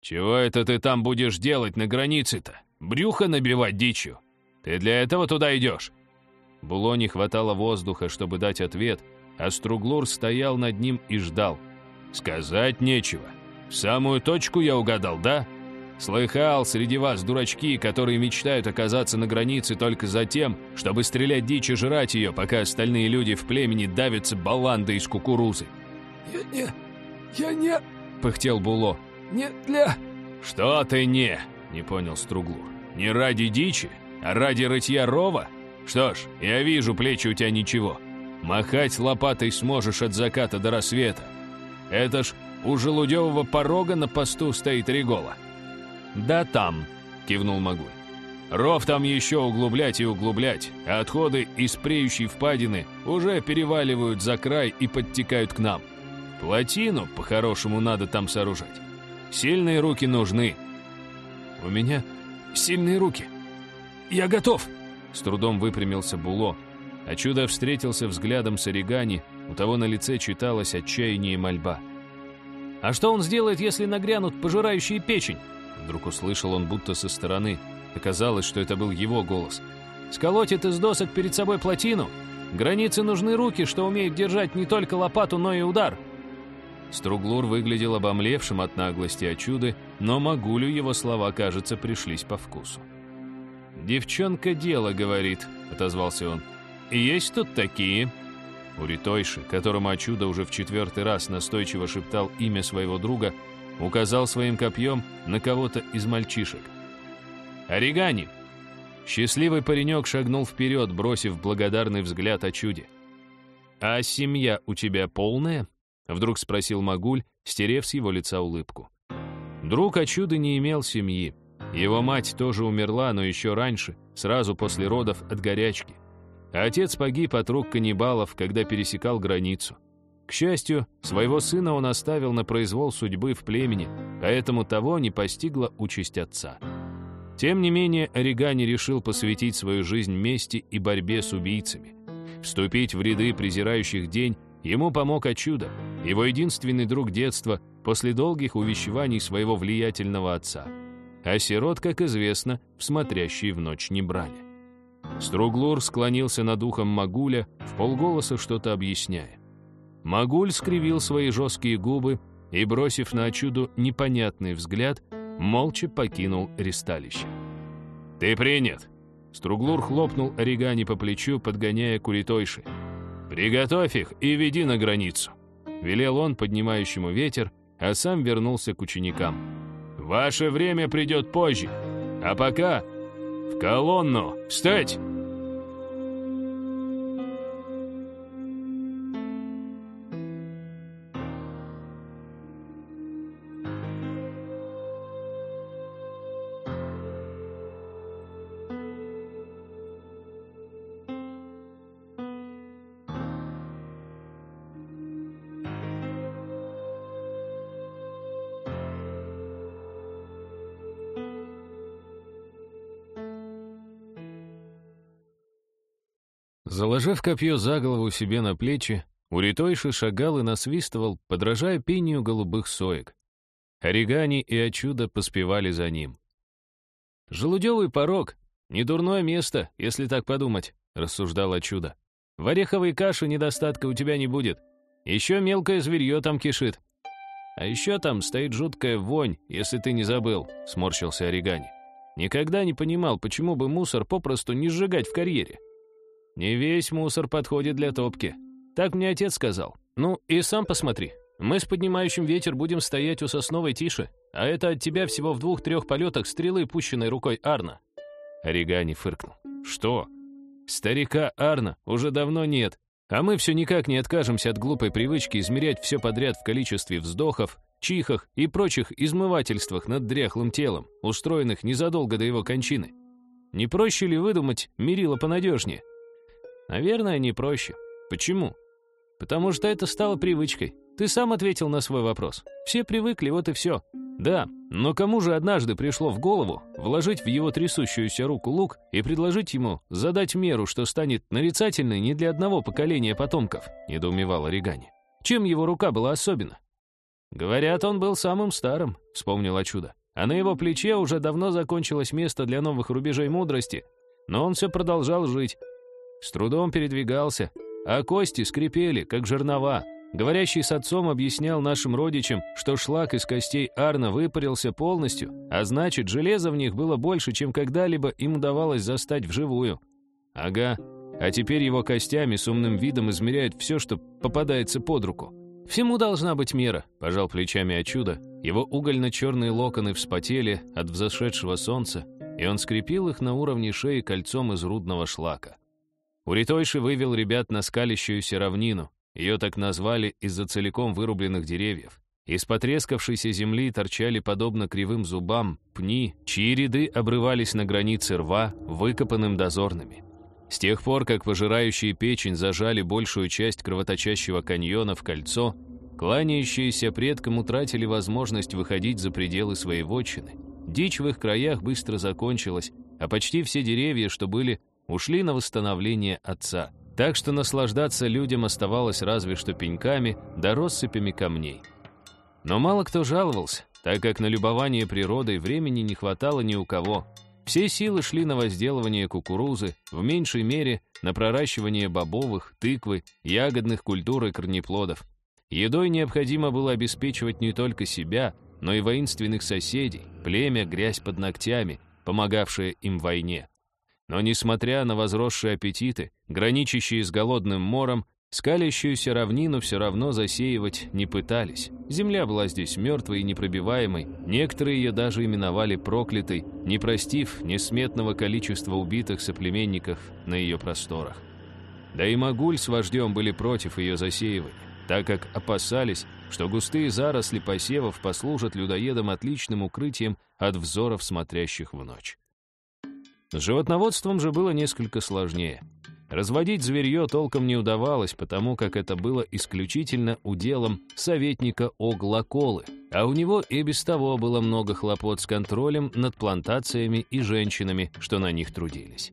«Чего это ты там будешь делать на границе-то? Брюхо набивать дичью?» Ты для этого туда идешь?» Було не хватало воздуха, чтобы дать ответ, а Струглур стоял над ним и ждал. «Сказать нечего. В самую точку я угадал, да?» Слыхал, среди вас дурачки, которые мечтают оказаться на границе только за тем, чтобы стрелять дичь и жрать ее, пока остальные люди в племени давятся баландой из кукурузы. «Я не... я не...» — пыхтел Було. «Не для...» «Что ты не?» — не понял Струглур. «Не ради дичи, ради рытья рова? Что ж, я вижу, плечи у тебя ничего. Махать лопатой сможешь от заката до рассвета. Это ж у желудевого порога на посту стоит Регола». «Да там», — кивнул Магуль. «Ров там еще углублять и углублять, а отходы из преющей впадины уже переваливают за край и подтекают к нам. Плотину, по-хорошему, надо там сооружать. Сильные руки нужны». «У меня сильные руки. Я готов!» С трудом выпрямился Було, а чудо встретился взглядом с Оригани, у того на лице читалось отчаяние и мольба. «А что он сделает, если нагрянут пожирающие печень?» Вдруг услышал он будто со стороны. Оказалось, что это был его голос. «Сколотит из досок перед собой плотину? Границы нужны руки, что умеют держать не только лопату, но и удар». Струглур выглядел обомлевшим от наглости от чуды, но Магулю его слова, кажется, пришлись по вкусу. «Девчонка дело говорит», — отозвался он. «И есть тут такие?» Уритойши, которому Ачуда уже в четвертый раз настойчиво шептал имя своего друга, указал своим копьем на кого-то из мальчишек. «Оригани!» Счастливый паренек шагнул вперед, бросив благодарный взгляд о чуде. «А семья у тебя полная?» — вдруг спросил Магуль, стерев с его лица улыбку. Друг о чуде не имел семьи. Его мать тоже умерла, но еще раньше, сразу после родов от горячки. Отец погиб от рук каннибалов, когда пересекал границу. К счастью, своего сына он оставил на произвол судьбы в племени, поэтому того не постигла участь отца. Тем не менее, Оригани решил посвятить свою жизнь мести и борьбе с убийцами. Вступить в ряды презирающих день ему помог Ачуда, его единственный друг детства после долгих увещеваний своего влиятельного отца. А сирот, как известно, в смотрящие в ночь не брали. Струглур склонился над ухом Магуля, в полголоса что-то объясняя. Магуль скривил свои жесткие губы и, бросив на Ачуду непонятный взгляд, молча покинул ристалище. «Ты принят!» Струглур хлопнул Оригани по плечу, подгоняя куритойши. «Приготовь их и веди на границу!» Велел он поднимающему ветер, а сам вернулся к ученикам. «Ваше время придет позже, а пока в колонну встать!» Заложив копье за голову себе на плечи, Уритойши шагал и насвистывал, подражая пению голубых соек. Оригани и Ачуда поспевали за ним. «Желудевый порог — недурное место, если так подумать», — рассуждал Ачуда. «В ореховой каше недостатка у тебя не будет. Еще мелкое зверье там кишит. А еще там стоит жуткая вонь, если ты не забыл», — сморщился Оригани. «Никогда не понимал, почему бы мусор попросту не сжигать в карьере. Не весь мусор подходит для топки. Так мне отец сказал. Ну, и сам посмотри. Мы с поднимающим ветер будем стоять у сосновой тиши, а это от тебя всего в двух-трех полетах стрелы, пущенной рукой Арна. Оригани фыркнул. Что? Старика Арна уже давно нет, а мы все никак не откажемся от глупой привычки измерять все подряд в количестве вздохов, чихах и прочих измывательствах над дряхлым телом, устроенных незадолго до его кончины. Не проще ли выдумать мерило понадежнее? Наверное, не проще. Почему? Потому что это стало привычкой. Ты сам ответил на свой вопрос. Все привыкли, вот и все. Да, но кому же однажды пришло в голову вложить в его трясущуюся руку лук и предложить ему задать меру, что станет нарицательной не для одного поколения потомков, недоумевал Оригани. Чем его рука была особенна? Говорят, он был самым старым, вспомнила чудо. А на его плече уже давно закончилось место для новых рубежей мудрости, но он все продолжал жить, с трудом передвигался, а кости скрипели, как жернова, Говорящий с отцом объяснял нашим родичам, что шлак из костей Арна выпарился полностью, а значит, железа в них было больше, чем когда-либо им удавалось застать вживую. Ага, а теперь его костями с умным видом измеряют все, что попадается под руку. «Всему должна быть мера», — пожал плечами от чуда. Его угольно-черные локоны вспотели от взошедшего солнца, и он скрепил их на уровне шеи кольцом из рудного шлака. Уритойши вывел ребят на скалящуюся равнину. Ее так назвали из-за целиком вырубленных деревьев. Из потрескавшейся земли торчали, подобно кривым зубам, пни, чьи ряды обрывались на границе рва, выкопанным дозорными. С тех пор, как пожирающие печень зажали большую часть кровоточащего каньона в кольцо, кланяющиеся предкам утратили возможность выходить за пределы своей вотчины. Дичь в их краях быстро закончилась, а почти все деревья, что были, ушли на восстановление отца. Так что наслаждаться людям оставалось разве что пеньками да россыпями камней. Но мало кто жаловался, так как на любование природой времени не хватало ни у кого – все силы шли на возделывание кукурузы, в меньшей мере на проращивание бобовых, тыквы, ягодных культур и корнеплодов. Едой необходимо было обеспечивать не только себя, но и воинственных соседей, племя грязь под ногтями, помогавшее им в войне. Но несмотря на возросшие аппетиты, граничащие с голодным мором, Скалящуюся равнину все равно засеивать не пытались. Земля была здесь мертвой и непробиваемой, некоторые ее даже именовали проклятой, не простив несметного количества убитых соплеменников на ее просторах. Да и Магуль с вождем были против ее засеивания, так как опасались, что густые заросли посевов послужат людоедам отличным укрытием от взоров, смотрящих в ночь. Животноводством же было несколько сложнее – Разводить зверье толком не удавалось, потому как это было исключительно уделом советника Оглаколы, а у него и без того было много хлопот с контролем над плантациями и женщинами, что на них трудились.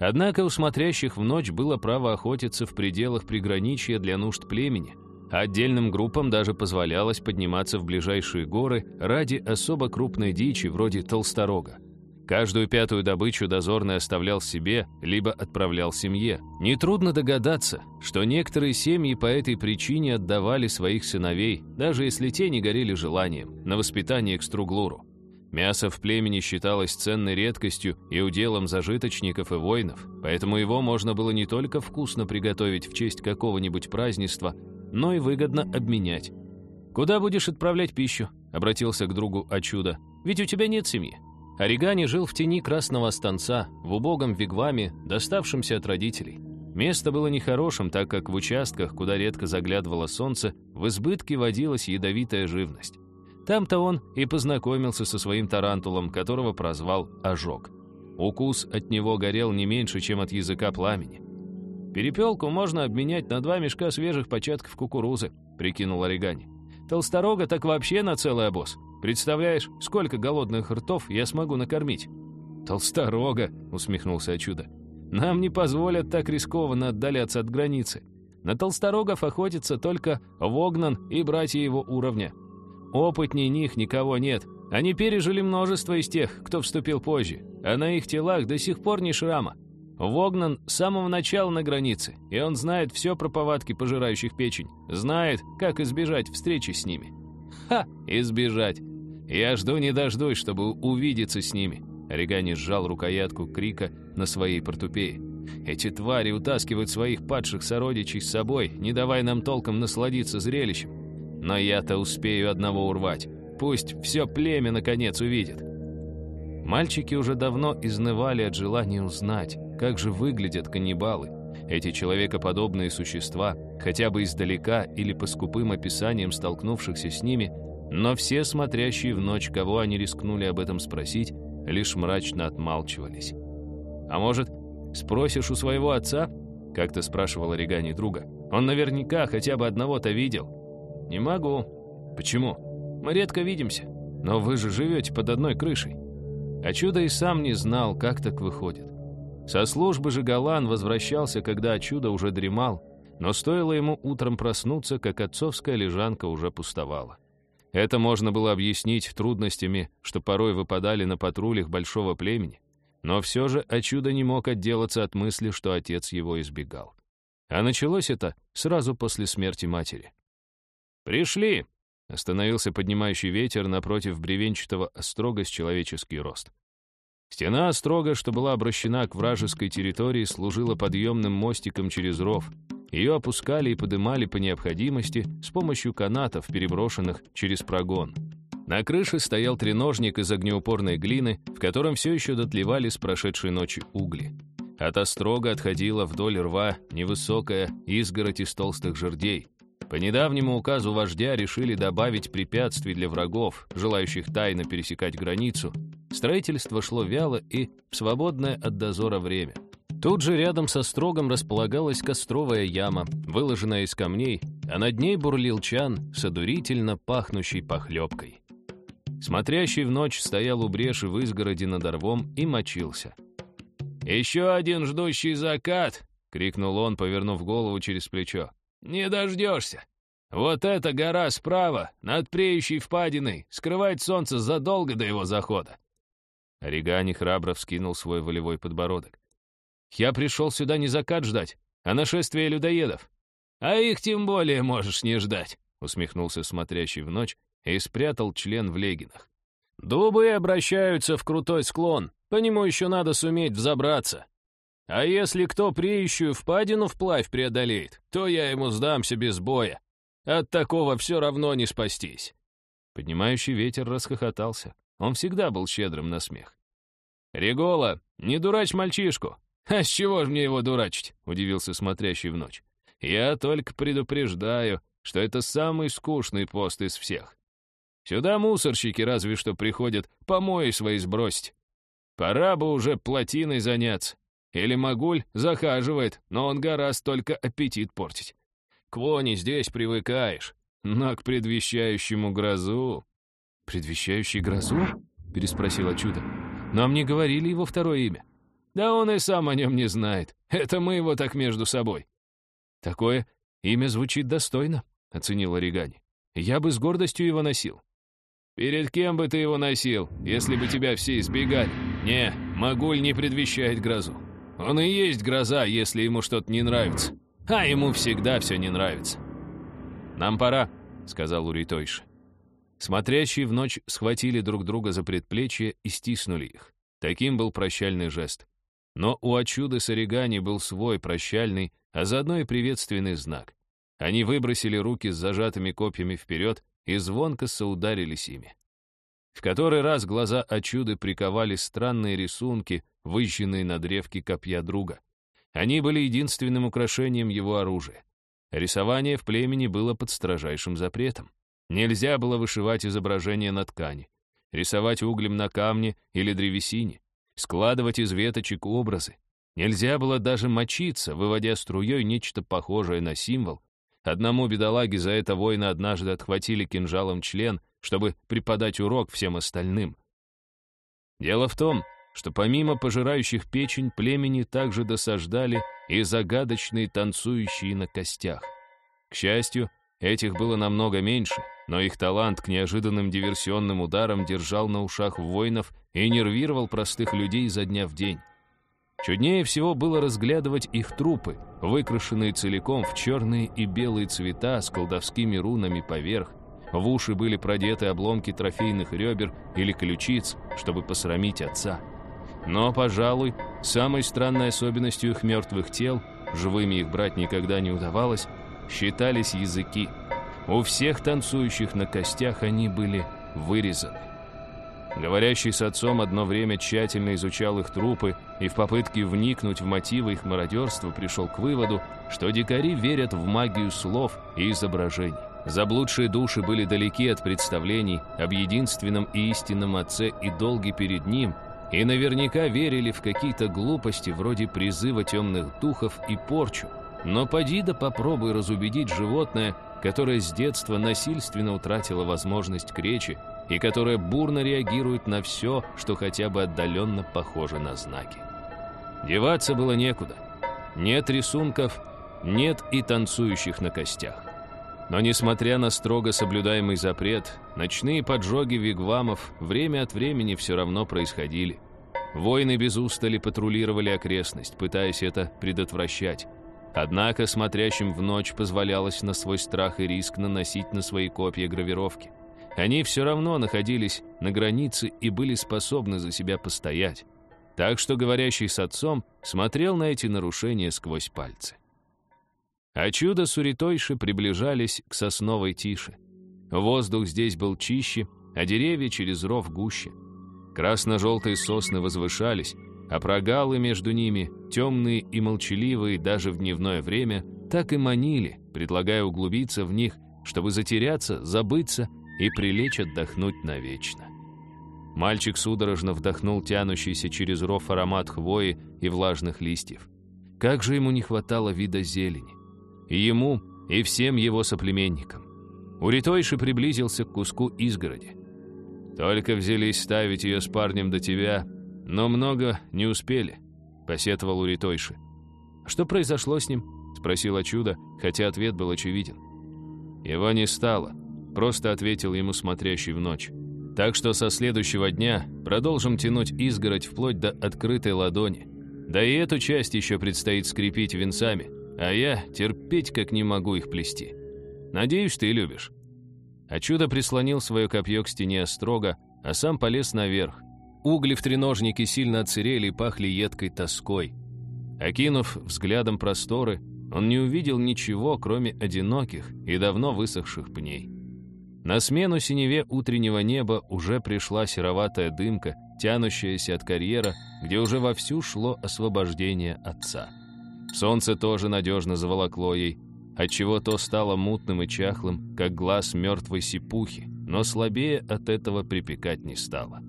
Однако у смотрящих в ночь было право охотиться в пределах приграничья для нужд племени, а отдельным группам даже позволялось подниматься в ближайшие горы ради особо крупной дичи вроде толсторога. Каждую пятую добычу дозорный оставлял себе, либо отправлял семье. Нетрудно догадаться, что некоторые семьи по этой причине отдавали своих сыновей, даже если те не горели желанием, на воспитание к струглуру. Мясо в племени считалось ценной редкостью и уделом зажиточников и воинов, поэтому его можно было не только вкусно приготовить в честь какого-нибудь празднества, но и выгодно обменять. «Куда будешь отправлять пищу?» — обратился к другу Ачуда. «Ведь у тебя нет семьи». Оригани жил в тени красного станца, в убогом вигваме, доставшемся от родителей. Место было нехорошим, так как в участках, куда редко заглядывало солнце, в избытке водилась ядовитая живность. Там-то он и познакомился со своим тарантулом, которого прозвал Ожог. Укус от него горел не меньше, чем от языка пламени. «Перепелку можно обменять на два мешка свежих початков кукурузы», — прикинул Оригани. «Толсторога так вообще на целый обоз. Представляешь, сколько голодных ртов я смогу накормить?» «Толсторога», — усмехнулся Очудо. «Нам не позволят так рискованно отдаляться от границы. На толсторогов охотятся только Вогнан и братья его уровня. Опытней них никого нет. Они пережили множество из тех, кто вступил позже, а на их телах до сих пор ни шрама. Вогнан с самого начала на границе, и он знает все про повадки пожирающих печень, знает, как избежать встречи с ними. Ха, избежать. Я жду не дождусь, чтобы увидеться с ними. Оригани сжал рукоятку крика на своей портупее. Эти твари утаскивают своих падших сородичей с собой, не давая нам толком насладиться зрелищем. Но я-то успею одного урвать. Пусть все племя наконец увидит. Мальчики уже давно изнывали от желания узнать, как же выглядят каннибалы. Эти человекоподобные существа, хотя бы издалека или по скупым описаниям столкнувшихся с ними, но все смотрящие в ночь, кого они рискнули об этом спросить, лишь мрачно отмалчивались. «А может, спросишь у своего отца?» — как-то спрашивал Оригани друга. «Он наверняка хотя бы одного-то видел». «Не могу». «Почему?» «Мы редко видимся. Но вы же живете под одной крышей». А чудо и сам не знал, как так выходит. Со службы же Галан возвращался, когда чудо уже дремал, но стоило ему утром проснуться, как отцовская лежанка уже пустовала. Это можно было объяснить трудностями, что порой выпадали на патрулях большого племени. Но все же Ачуда не мог отделаться от мысли, что отец его избегал. А началось это сразу после смерти матери. «Пришли!» — остановился поднимающий ветер напротив бревенчатого острога с человеческий рост. Стена острога, что была обращена к вражеской территории, служила подъемным мостиком через ров. Ее опускали и подымали по необходимости с помощью канатов, переброшенных через прогон. На крыше стоял треножник из огнеупорной глины, в котором все еще дотлевали с прошедшей ночи угли. От острога отходила вдоль рва невысокая изгородь из толстых жердей. По недавнему указу вождя решили добавить препятствий для врагов, желающих тайно пересекать границу. Строительство шло вяло и в свободное от дозора время. Тут же рядом со строгом располагалась костровая яма, выложенная из камней, а над ней бурлил чан с одурительно пахнущей похлебкой. Смотрящий в ночь стоял у бреши в изгороде над орвом и мочился. «Еще один ждущий закат!» — крикнул он, повернув голову через плечо. «Не дождешься. Вот эта гора справа, над преющей впадиной, скрывает солнце задолго до его захода». Оригани храбро вскинул свой волевой подбородок. «Я пришел сюда не закат ждать, а нашествие людоедов. А их тем более можешь не ждать», — усмехнулся смотрящий в ночь и спрятал член в легинах. «Дубы обращаются в крутой склон, по нему еще надо суметь взобраться. А если кто преющую впадину вплавь преодолеет, то я ему сдамся без боя. От такого все равно не спастись». Поднимающий ветер расхохотался. Он всегда был щедрым на смех. «Регола, не дурачь мальчишку!» «А с чего же мне его дурачить?» — удивился смотрящий в ночь. «Я только предупреждаю, что это самый скучный пост из всех. Сюда мусорщики разве что приходят помои свои сбросить. Пора бы уже плотиной заняться. Или Магуль захаживает, но он гораздо только аппетит портить. К воне здесь привыкаешь, но к предвещающему грозу... «Предвещающий грозу?» — переспросила чудо. «Нам не говорили его второе имя». «Да он и сам о нем не знает. Это мы его так между собой». «Такое имя звучит достойно», — оценил Оригани. «Я бы с гордостью его носил». «Перед кем бы ты его носил, если бы тебя все избегали? Не, Магуль не предвещает грозу. Он и есть гроза, если ему что-то не нравится. А ему всегда все не нравится. «Нам пора», — сказал Уритойши. Смотрящие в ночь схватили друг друга за предплечья и стиснули их. Таким был прощальный жест. Но у Ачуды с Оригани был свой прощальный, а заодно и приветственный знак. Они выбросили руки с зажатыми копьями вперед и звонко соударились ими. В который раз глаза Ачуды приковали странные рисунки, выжженные на древке копья друга. Они были единственным украшением его оружия. Рисование в племени было под строжайшим запретом. Нельзя было вышивать изображения на ткани, рисовать углем на камне или древесине, складывать из веточек образы. Нельзя было даже мочиться, выводя струей нечто похожее на символ. Одному бедолаге за это воина однажды отхватили кинжалом член, чтобы преподать урок всем остальным. Дело в том, что помимо пожирающих печень племени также досаждали и загадочные танцующие на костях. К счастью, этих было намного меньше, но их талант к неожиданным диверсионным ударам держал на ушах воинов и нервировал простых людей изо дня в день. Чуднее всего было разглядывать их трупы, выкрашенные целиком в черные и белые цвета с колдовскими рунами поверх. В уши были продеты обломки трофейных ребер или ключиц, чтобы посрамить отца. Но, пожалуй, самой странной особенностью их мертвых тел, живыми их брать никогда не удавалось, считались языки. У всех танцующих на костях они были вырезаны. Говорящий с отцом одно время тщательно изучал их трупы и в попытке вникнуть в мотивы их мародерства пришел к выводу, что дикари верят в магию слов и изображений. Заблудшие души были далеки от представлений об единственном и истинном отце и долге перед ним, и наверняка верили в какие-то глупости вроде призыва темных духов и порчу. Но поди да попробуй разубедить животное, которое с детства насильственно утратило возможность к речи и которое бурно реагирует на все, что хотя бы отдаленно похоже на знаки. Деваться было некуда. Нет рисунков, нет и танцующих на костях. Но несмотря на строго соблюдаемый запрет, ночные поджоги вигвамов время от времени все равно происходили. Воины без устали патрулировали окрестность, пытаясь это предотвращать. Однако смотрящим в ночь позволялось на свой страх и риск наносить на свои копья гравировки. Они все равно находились на границе и были способны за себя постоять. Так что говорящий с отцом смотрел на эти нарушения сквозь пальцы. А чудо Суритойши приближались к сосновой тише. Воздух здесь был чище, а деревья через ров гуще. Красно-желтые сосны возвышались, а прогалы между ними, темные и молчаливые даже в дневное время, так и манили, предлагая углубиться в них, чтобы затеряться, забыться и прилечь отдохнуть навечно. Мальчик судорожно вдохнул тянущийся через ров аромат хвои и влажных листьев. Как же ему не хватало вида зелени. И ему, и всем его соплеменникам. Уритойши приблизился к куску изгороди. «Только взялись ставить ее с парнем до тебя, но много не успели», — посетовал Уритойши. «Что произошло с ним?» — спросила чудо, хотя ответ был очевиден. «Его не стало», — просто ответил ему смотрящий в ночь. Так что со следующего дня продолжим тянуть изгородь вплоть до открытой ладони. Да и эту часть еще предстоит скрепить венцами, а я терпеть как не могу их плести. Надеюсь, ты любишь». А чудо прислонил свое копье к стене строго, а сам полез наверх. Угли в треножнике сильно отсырели и пахли едкой тоской. Окинув взглядом просторы, он не увидел ничего, кроме одиноких и давно высохших пней. На смену синеве утреннего неба уже пришла сероватая дымка, тянущаяся от карьера, где уже вовсю шло освобождение отца. Солнце тоже надежно заволокло ей, отчего то стало мутным и чахлым, как глаз мертвой сипухи, но слабее от этого припекать не стало.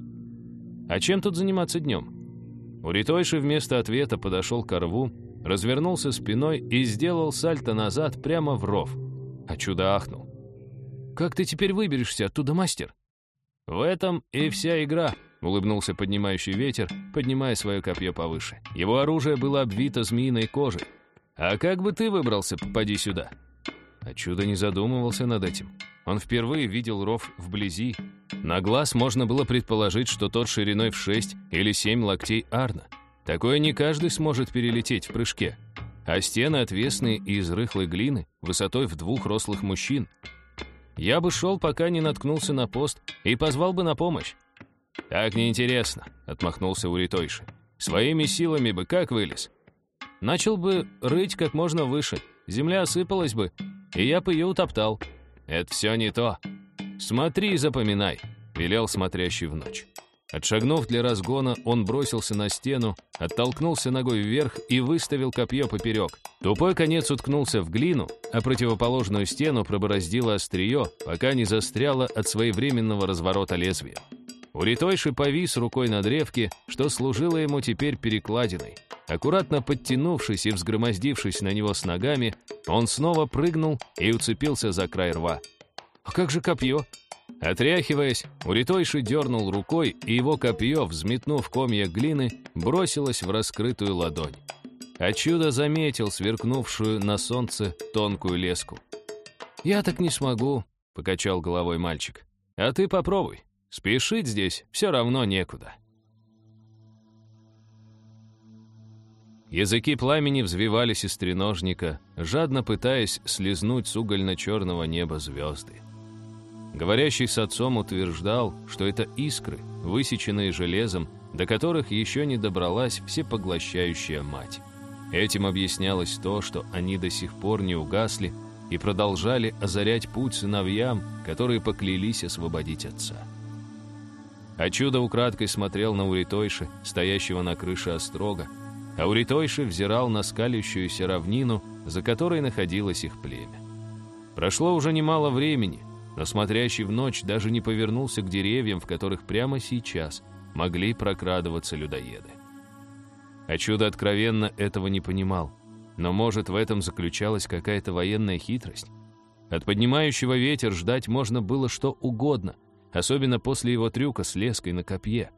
А чем тут заниматься днем? Уритойши вместо ответа подошел к рву, развернулся спиной и сделал сальто назад прямо в ров. А чудо ахнул. Как ты теперь выберешься оттуда, мастер?» «В этом и вся игра», — улыбнулся поднимающий ветер, поднимая свое копье повыше. Его оружие было обвито змеиной кожей. «А как бы ты выбрался, поди сюда?» А чудо не задумывался над этим. Он впервые видел ров вблизи. На глаз можно было предположить, что тот шириной в шесть или семь локтей арна. Такое не каждый сможет перелететь в прыжке. А стены отвесные и из рыхлой глины, высотой в двух рослых мужчин — я бы шел, пока не наткнулся на пост, и позвал бы на помощь. «Так неинтересно», — отмахнулся Уритойши. «Своими силами бы как вылез?» «Начал бы рыть как можно выше, земля осыпалась бы, и я бы ее утоптал». «Это все не то. Смотри и запоминай», — велел смотрящий в ночь. Отшагнув для разгона, он бросился на стену, оттолкнулся ногой вверх и выставил копье поперек. Тупой конец уткнулся в глину, а противоположную стену пробороздило острие, пока не застряло от своевременного разворота лезвия. Уритойши повис рукой на древке, что служило ему теперь перекладиной. Аккуратно подтянувшись и взгромоздившись на него с ногами, он снова прыгнул и уцепился за край рва. «А как же копье?» Отряхиваясь, Уритойши дернул рукой, и его копье, взметнув комья глины, бросилось в раскрытую ладонь. А чудо заметил сверкнувшую на солнце тонкую леску. «Я так не смогу», — покачал головой мальчик. «А ты попробуй. Спешить здесь все равно некуда». Языки пламени взвивались из треножника, жадно пытаясь слезнуть с угольно-черного неба звезды. Говорящий с отцом утверждал, что это искры, высеченные железом, до которых еще не добралась всепоглощающая мать. Этим объяснялось то, что они до сих пор не угасли и продолжали озарять путь сыновьям, которые поклялись освободить отца. А чудо украдкой смотрел на Уритойши, стоящего на крыше острога, а Уритойши взирал на скалящуюся равнину, за которой находилось их племя. Прошло уже немало времени — но смотрящий в ночь даже не повернулся к деревьям, в которых прямо сейчас могли прокрадываться людоеды. А чудо откровенно этого не понимал. Но, может, в этом заключалась какая-то военная хитрость? От поднимающего ветер ждать можно было что угодно, особенно после его трюка с леской на копье.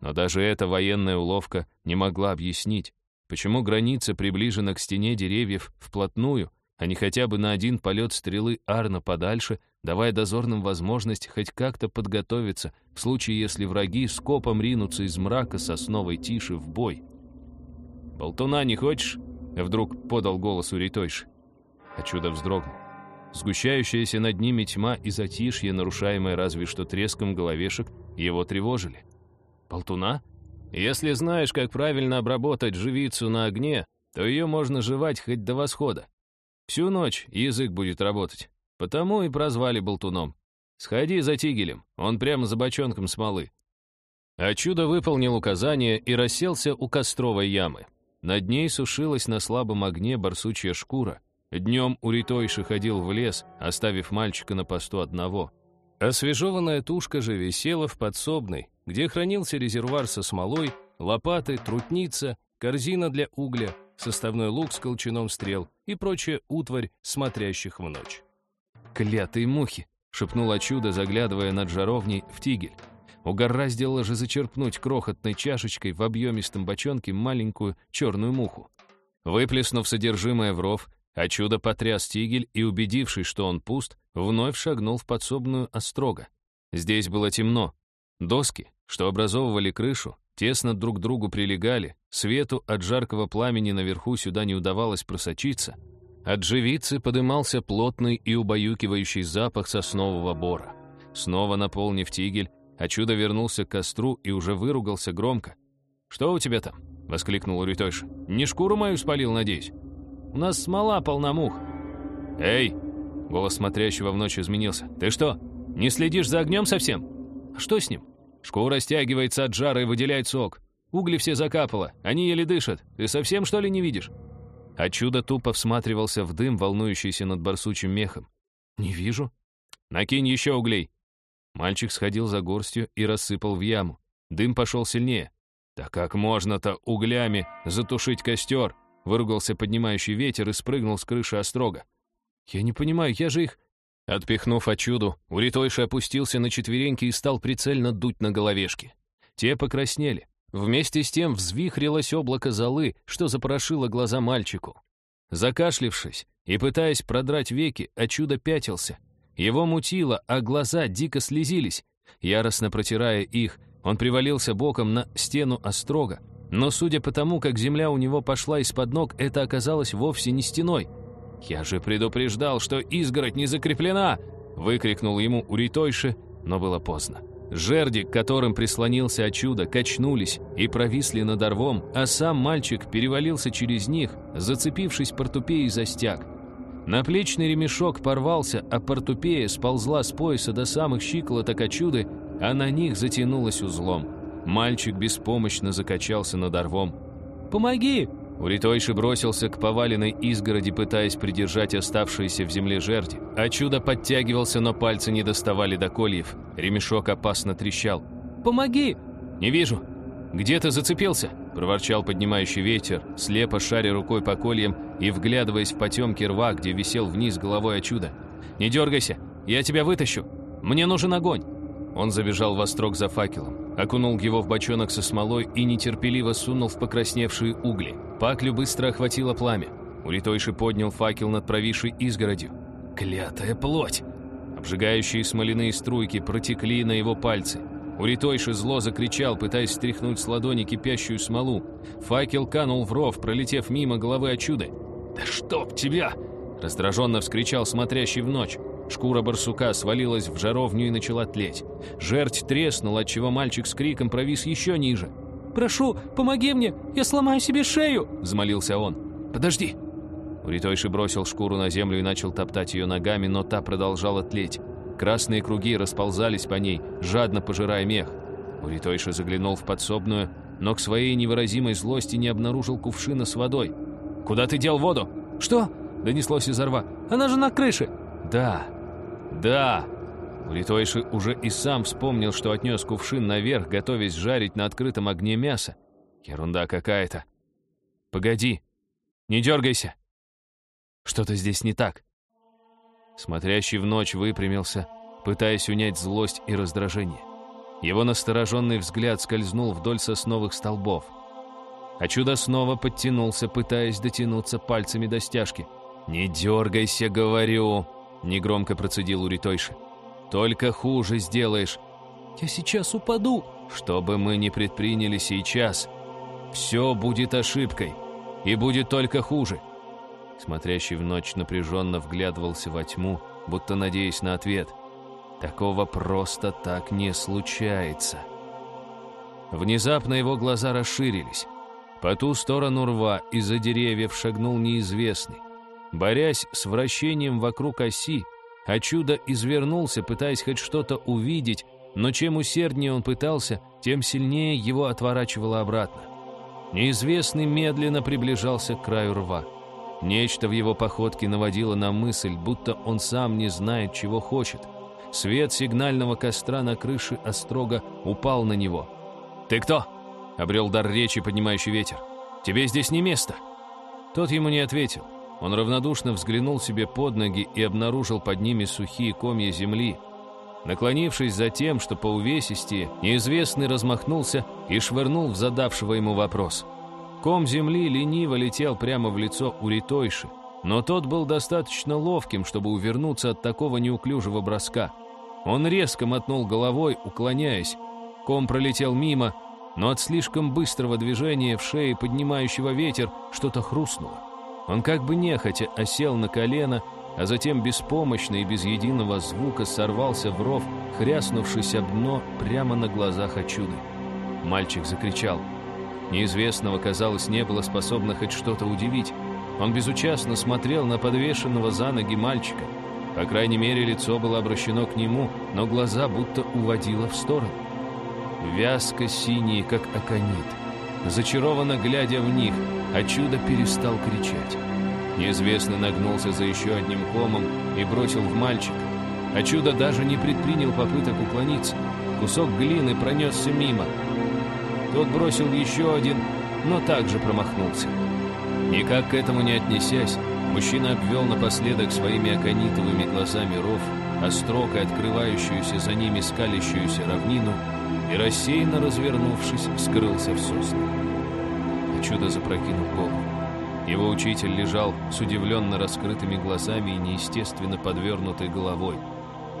Но даже эта военная уловка не могла объяснить, почему граница приближена к стене деревьев вплотную, а не хотя бы на один полет стрелы Арна подальше, давая дозорным возможность хоть как-то подготовиться в случае, если враги скопом ринутся из мрака сосновой тиши в бой. «Болтуна не хочешь?» Вдруг подал голос у Ритойши. А чудо вздрогнул. Сгущающаяся над ними тьма и затишье, нарушаемое разве что треском головешек, его тревожили. Полтуна? Если знаешь, как правильно обработать живицу на огне, то ее можно жевать хоть до восхода. Всю ночь язык будет работать. Потому и прозвали болтуном. Сходи за тигелем, он прямо за бочонком смолы. А чудо выполнил указание и расселся у костровой ямы. Над ней сушилась на слабом огне барсучья шкура. Днем Уритойши ходил в лес, оставив мальчика на посту одного. Освежеванная тушка же висела в подсобной, где хранился резервуар со смолой, лопаты, трутница, корзина для угля, составной лук с колчаном стрел и прочая утварь смотрящих в ночь. «Клятые мухи!» — шепнула чудо, заглядывая над жаровней в тигель. Угораздило же зачерпнуть крохотной чашечкой в объемистом бочонке маленькую черную муху. Выплеснув содержимое в ров, а чудо потряс тигель и, убедившись, что он пуст, вновь шагнул в подсобную острога. Здесь было темно. Доски, что образовывали крышу, тесно друг к другу прилегали, свету от жаркого пламени наверху сюда не удавалось просочиться. От живицы подымался плотный и убаюкивающий запах соснового бора. Снова наполнив тигель, а чудо вернулся к костру и уже выругался громко. «Что у тебя там?» — воскликнул Ритойша. «Не шкуру мою спалил, надеюсь? У нас смола полна мух». «Эй!» — голос смотрящего в ночь изменился. «Ты что, не следишь за огнем совсем?» «А что с ним?» «Шкура стягивается от жара и выделяет сок. Угли все закапало, они еле дышат. Ты совсем, что ли, не видишь?» А чудо тупо всматривался в дым, волнующийся над барсучим мехом. «Не вижу». «Накинь еще углей», Мальчик сходил за горстью и рассыпал в яму. Дым пошел сильнее. «Да как можно-то углями затушить костер?» Выругался поднимающий ветер и спрыгнул с крыши острога. «Я не понимаю, я же их...» Отпихнув очуду, Уритойша опустился на четвереньки и стал прицельно дуть на головешки. Те покраснели. Вместе с тем взвихрилось облако золы, что запорошило глаза мальчику. Закашлившись и пытаясь продрать веки, очудо пятился. Его мутило, а глаза дико слезились. Яростно протирая их, он привалился боком на стену острога. Но судя по тому, как земля у него пошла из-под ног, это оказалось вовсе не стеной. «Я же предупреждал, что изгородь не закреплена!» выкрикнул ему Уритойше, но было поздно. Жерди, к которым прислонился от чуда, качнулись и провисли над орвом, а сам мальчик перевалился через них, зацепившись портупеей за стяг. Наплечный ремешок порвался, а портупея сползла с пояса до самых щиколоток очуды, а на них затянулась узлом. Мальчик беспомощно закачался над орвом. «Помоги!» Уритойши бросился к поваленной изгороди, пытаясь придержать оставшиеся в земле жерди. А чудо подтягивался, но пальцы не доставали до кольев. Ремешок опасно трещал. «Помоги!» «Не вижу!» «Где ты зацепился?» – проворчал поднимающий ветер, слепо шаря рукой по кольям и вглядываясь в потемки рва, где висел вниз головой чудо. «Не дергайся, я тебя вытащу! Мне нужен огонь!» Он забежал в острог за факелом, окунул его в бочонок со смолой и нетерпеливо сунул в покрасневшие угли. Паклю быстро охватило пламя. Улитойши поднял факел над провисшей изгородью. «Клятая плоть!» Обжигающие смоляные струйки протекли на его пальцы. Уритойши зло закричал, пытаясь стряхнуть с ладони кипящую смолу. Факел канул в ров, пролетев мимо головы очуды. «Да чтоб тебя!» Раздраженно вскричал смотрящий в ночь. Шкура барсука свалилась в жаровню и начала тлеть. Жерть треснула, отчего мальчик с криком провис еще ниже. «Прошу, помоги мне! Я сломаю себе шею!» — взмолился он. «Подожди!» Уритойши бросил шкуру на землю и начал топтать ее ногами, но та продолжала тлеть. Красные круги расползались по ней, жадно пожирая мех. Уритойша заглянул в подсобную, но к своей невыразимой злости не обнаружил кувшина с водой. «Куда ты дел воду?» «Что?» — донеслось из рва. «Она же на крыше!» «Да, да!» Уритойши уже и сам вспомнил, что отнес кувшин наверх, готовясь жарить на открытом огне мясо. Ерунда какая-то. «Погоди! Не дергайся!» Что-то здесь не так. Смотрящий в ночь выпрямился, пытаясь унять злость и раздражение. Его настороженный взгляд скользнул вдоль сосновых столбов. А чудо снова подтянулся, пытаясь дотянуться пальцами до стяжки. «Не дергайся, говорю!» — негромко процедил Уритойши. «Только хуже сделаешь. Я сейчас упаду!» «Что бы мы ни предприняли сейчас, все будет ошибкой. и будет только хуже. Смотрящий в ночь напряженно вглядывался во тьму, будто надеясь на ответ. Такого просто так не случается. Внезапно его глаза расширились. По ту сторону рва из-за деревьев шагнул неизвестный. Борясь с вращением вокруг оси, а чудо извернулся, пытаясь хоть что-то увидеть, но чем усерднее он пытался, тем сильнее его отворачивало обратно. Неизвестный медленно приближался к краю рва. Нечто в его походке наводило на мысль, будто он сам не знает, чего хочет. Свет сигнального костра на крыше острога упал на него. «Ты кто?» — обрел дар речи, поднимающий ветер. «Тебе здесь не место!» Тот ему не ответил. Он равнодушно взглянул себе под ноги и обнаружил под ними сухие комья земли. Наклонившись за тем, что по увесистее, неизвестный размахнулся и швырнул в задавшего ему вопрос. Ком земли лениво летел прямо в лицо Уритойши, но тот был достаточно ловким, чтобы увернуться от такого неуклюжего броска. Он резко мотнул головой, уклоняясь. Ком пролетел мимо, но от слишком быстрого движения в шее поднимающего ветер что-то хрустнуло. Он как бы нехотя осел на колено, а затем беспомощно и без единого звука сорвался в ров, хряснувшись об дно прямо на глазах Очуды. Мальчик закричал. Неизвестного, казалось, не было способно хоть что-то удивить. Он безучастно смотрел на подвешенного за ноги мальчика. По крайней мере, лицо было обращено к нему, но глаза будто уводило в сторону. Вязко синие, как аконит. Зачарованно глядя в них, а чудо перестал кричать. Неизвестный нагнулся за еще одним комом и бросил в мальчика. А чудо даже не предпринял попыток уклониться. Кусок глины пронесся мимо. Тот бросил еще один, но также промахнулся. Никак к этому не отнесясь, мужчина обвел напоследок своими аконитовыми глазами ров, острог и открывающуюся за ними скалящуюся равнину и, рассеянно развернувшись, скрылся в соснах. А чудо запрокинул голову. Его учитель лежал с удивленно раскрытыми глазами и неестественно подвернутой головой.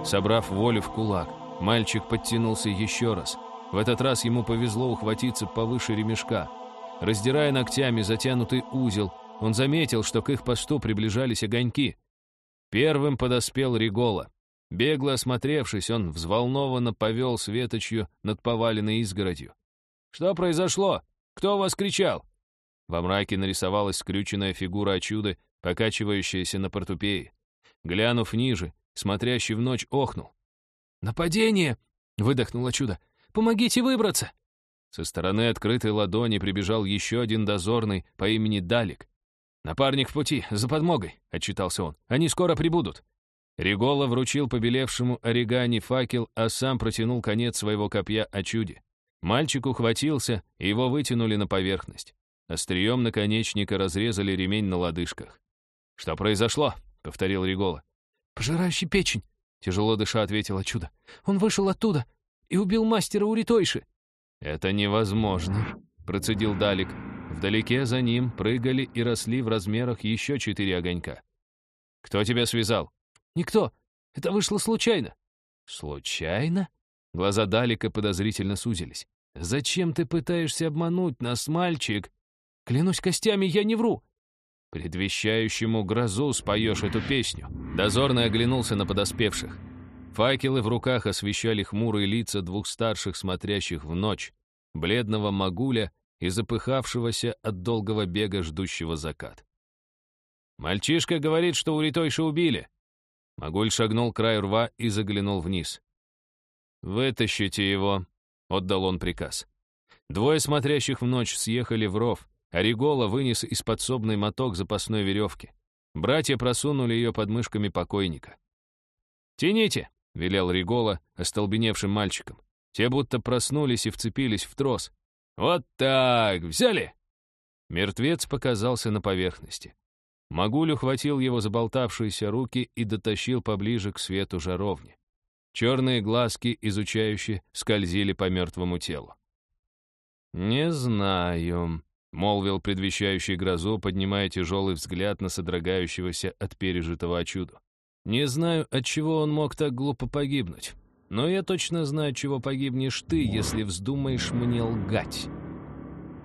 Собрав волю в кулак, мальчик подтянулся еще раз. В этот раз ему повезло ухватиться повыше ремешка. Раздирая ногтями затянутый узел, он заметил, что к их посту приближались огоньки. Первым подоспел Ригола. Бегло осмотревшись, он взволнованно повел светочью над поваленной изгородью. «Что произошло? Кто вас кричал?» Во мраке нарисовалась скрюченная фигура чуда, покачивающаяся на портупее. Глянув ниже, смотрящий в ночь охнул. «Нападение!» — выдохнуло чудо. «Помогите выбраться!» Со стороны открытой ладони прибежал еще один дозорный по имени Далик. «Напарник в пути, за подмогой», — отчитался он. «Они скоро прибудут». Ригола вручил побелевшему оригани факел, а сам протянул конец своего копья о чуде. Мальчик ухватился, и его вытянули на поверхность. Острием наконечника разрезали ремень на лодыжках. «Что произошло?» — повторил Ригола. «Пожирающий печень», — тяжело дыша ответила чудо. «Он вышел оттуда и убил мастера Уритойши». «Это невозможно», — процедил Далик. Вдалеке за ним прыгали и росли в размерах еще четыре огонька. «Кто тебя связал?» «Никто. Это вышло случайно». «Случайно?» Глаза Далика подозрительно сузились. «Зачем ты пытаешься обмануть нас, мальчик?» Клянусь костями, я не вру. Предвещающему грозу споешь эту песню. Дозорный оглянулся на подоспевших. Факелы в руках освещали хмурые лица двух старших, смотрящих в ночь, бледного магуля и запыхавшегося от долгого бега, ждущего закат. «Мальчишка говорит, что у Ритойши убили». Магуль шагнул к краю рва и заглянул вниз. «Вытащите его», — отдал он приказ. Двое смотрящих в ночь съехали в ров, Оригола вынес из подсобной моток запасной веревки. Братья просунули ее под мышками покойника. «Тяните!» — велел Ригола остолбеневшим мальчикам. Те будто проснулись и вцепились в трос. «Вот так! Взяли!» Мертвец показался на поверхности. Магуль ухватил его заболтавшиеся руки и дотащил поближе к свету жаровни. Черные глазки, изучающие, скользили по мертвому телу. «Не знаю», молвил предвещающий грозу, поднимая тяжелый взгляд на содрогающегося от пережитого чуду. «Не знаю, от чего он мог так глупо погибнуть, но я точно знаю, чего погибнешь ты, если вздумаешь мне лгать».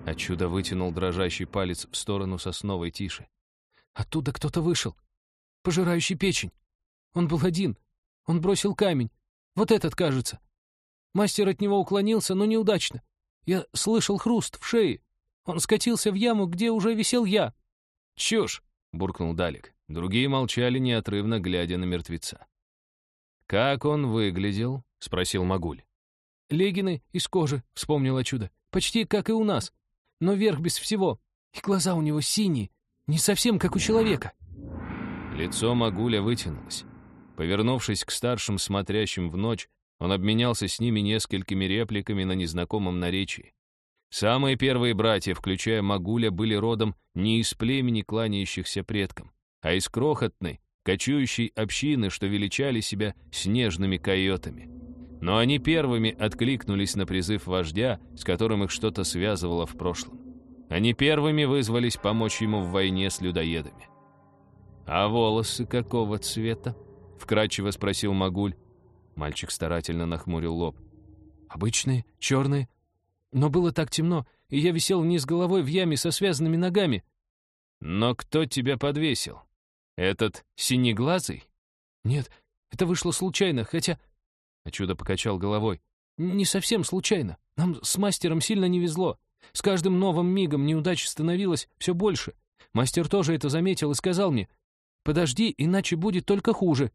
А чудо вытянул дрожащий палец в сторону сосновой тиши. Оттуда кто-то вышел. Пожирающий печень. Он был один. Он бросил камень. Вот этот, кажется. Мастер от него уклонился, но неудачно. Я слышал хруст в шее. Он скатился в яму, где уже висел я. «Чушь!» — буркнул Далик. Другие молчали, неотрывно глядя на мертвеца. «Как он выглядел?» — спросил Магуль. «Легины из кожи», — вспомнила чудо. «Почти как и у нас. Но верх без всего. И глаза у него синие. Не совсем как у человека». Лицо Магуля вытянулось. Повернувшись к старшим, смотрящим в ночь, он обменялся с ними несколькими репликами на незнакомом наречии. Самые первые братья, включая Магуля, были родом не из племени, кланяющихся предкам, а из крохотной, кочующей общины, что величали себя снежными койотами. Но они первыми откликнулись на призыв вождя, с которым их что-то связывало в прошлом. Они первыми вызвались помочь ему в войне с людоедами. «А волосы какого цвета?» — вкратчиво спросил Магуль. Мальчик старательно нахмурил лоб. «Обычные, черные, но было так темно, и я висел вниз головой в яме со связанными ногами. Но кто тебя подвесил? Этот синеглазый? Нет, это вышло случайно, хотя... А чудо покачал головой. Не совсем случайно. Нам с мастером сильно не везло. С каждым новым мигом неудач становилось все больше. Мастер тоже это заметил и сказал мне, «Подожди, иначе будет только хуже».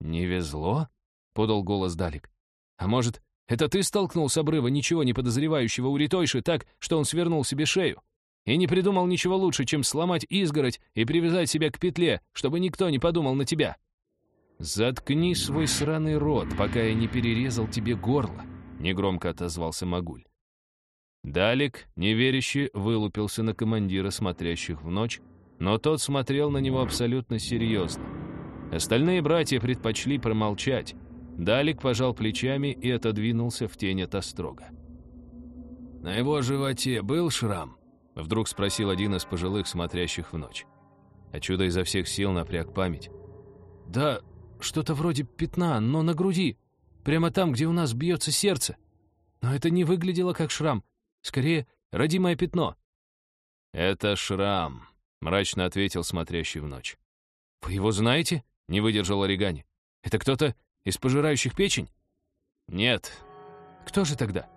«Не везло?» — подал голос Далик. «А может, это ты столкнул с обрыва ничего не подозревающего у Ритойши так, что он свернул себе шею? И не придумал ничего лучше, чем сломать изгородь и привязать себя к петле, чтобы никто не подумал на тебя? «Заткни свой сраный рот, пока я не перерезал тебе горло», — негромко отозвался Магуль. Далик, неверяще, вылупился на командира, смотрящих в ночь, но тот смотрел на него абсолютно серьезно. Остальные братья предпочли промолчать, Далик пожал плечами и отодвинулся в тень от острога. «На его животе был шрам?» — вдруг спросил один из пожилых, смотрящих в ночь. А чудо изо всех сил напряг память. «Да, что-то вроде пятна, но на груди. Прямо там, где у нас бьется сердце. Но это не выглядело как шрам. Скорее, родимое пятно». «Это шрам», — мрачно ответил смотрящий в ночь. «Вы его знаете?» — не выдержал Оригани. «Это кто-то из пожирающих печень? Нет. Кто же тогда?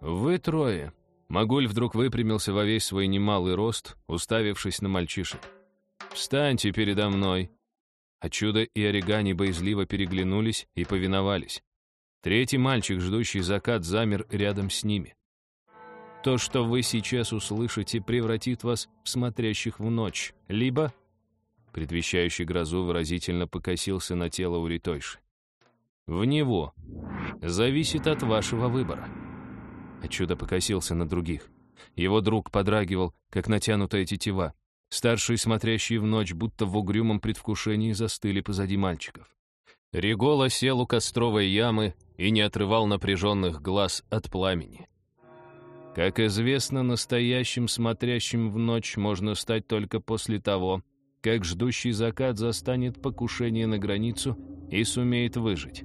Вы трое. Магуль вдруг выпрямился во весь свой немалый рост, уставившись на мальчишек. «Встаньте передо мной!» А чудо и оригани боязливо переглянулись и повиновались. Третий мальчик, ждущий закат, замер рядом с ними. То, что вы сейчас услышите, превратит вас в смотрящих в ночь, либо предвещающий грозу, выразительно покосился на тело Уритойши. «В него. Зависит от вашего выбора». А чудо покосился на других. Его друг подрагивал, как натянутая тетива. Старшие, смотрящие в ночь, будто в угрюмом предвкушении, застыли позади мальчиков. Регола сел у костровой ямы и не отрывал напряженных глаз от пламени. Как известно, настоящим смотрящим в ночь можно стать только после того, как ждущий закат застанет покушение на границу и сумеет выжить.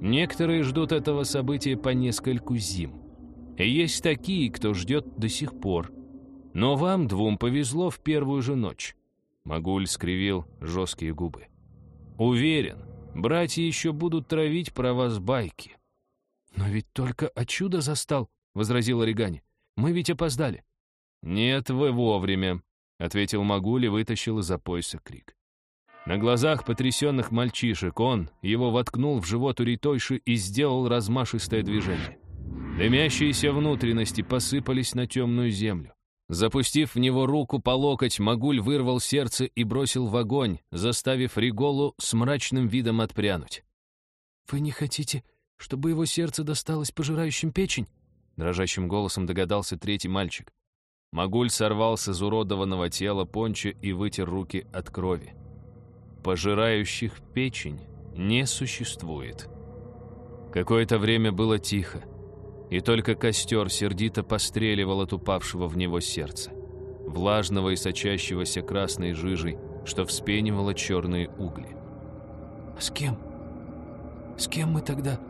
Некоторые ждут этого события по нескольку зим. Есть такие, кто ждет до сих пор. Но вам двум повезло в первую же ночь. Магуль скривил жесткие губы. Уверен, братья еще будут травить про вас байки. «Но ведь только от чуда застал», — возразил Оригани. «Мы ведь опоздали». «Нет, вы вовремя», — ответил Магуль и вытащил из-за пояса крик. На глазах потрясенных мальчишек он его воткнул в живот у Ритойши и сделал размашистое движение. Дымящиеся внутренности посыпались на темную землю. Запустив в него руку по локоть, Магуль вырвал сердце и бросил в огонь, заставив Риголу с мрачным видом отпрянуть. «Вы не хотите, чтобы его сердце досталось пожирающим печень?» Дрожащим голосом догадался третий мальчик. Магуль сорвал с изуродованного тела понча и вытер руки от крови. Пожирающих печень не существует. Какое-то время было тихо, и только костер сердито постреливал от упавшего в него сердца, влажного и сочащегося красной жижей, что вспенивало черные угли. «А «С кем? С кем мы тогда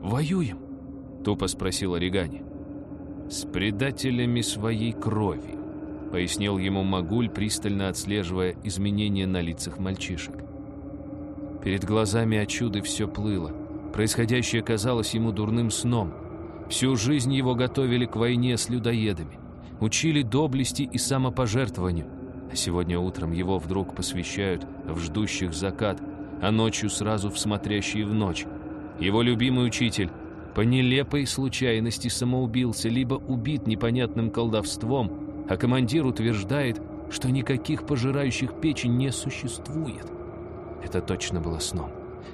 воюем?» — тупо спросила Ригани. «С предателями своей крови», — пояснил ему Магуль, пристально отслеживая изменения на лицах мальчишек. Перед глазами от чуды все плыло. Происходящее казалось ему дурным сном. Всю жизнь его готовили к войне с людоедами. Учили доблести и самопожертвованию. А сегодня утром его вдруг посвящают в ждущих закат, а ночью сразу в смотрящие в ночь. Его любимый учитель по нелепой случайности самоубился, либо убит непонятным колдовством, а командир утверждает, что никаких пожирающих печень не существует. Это точно было сном.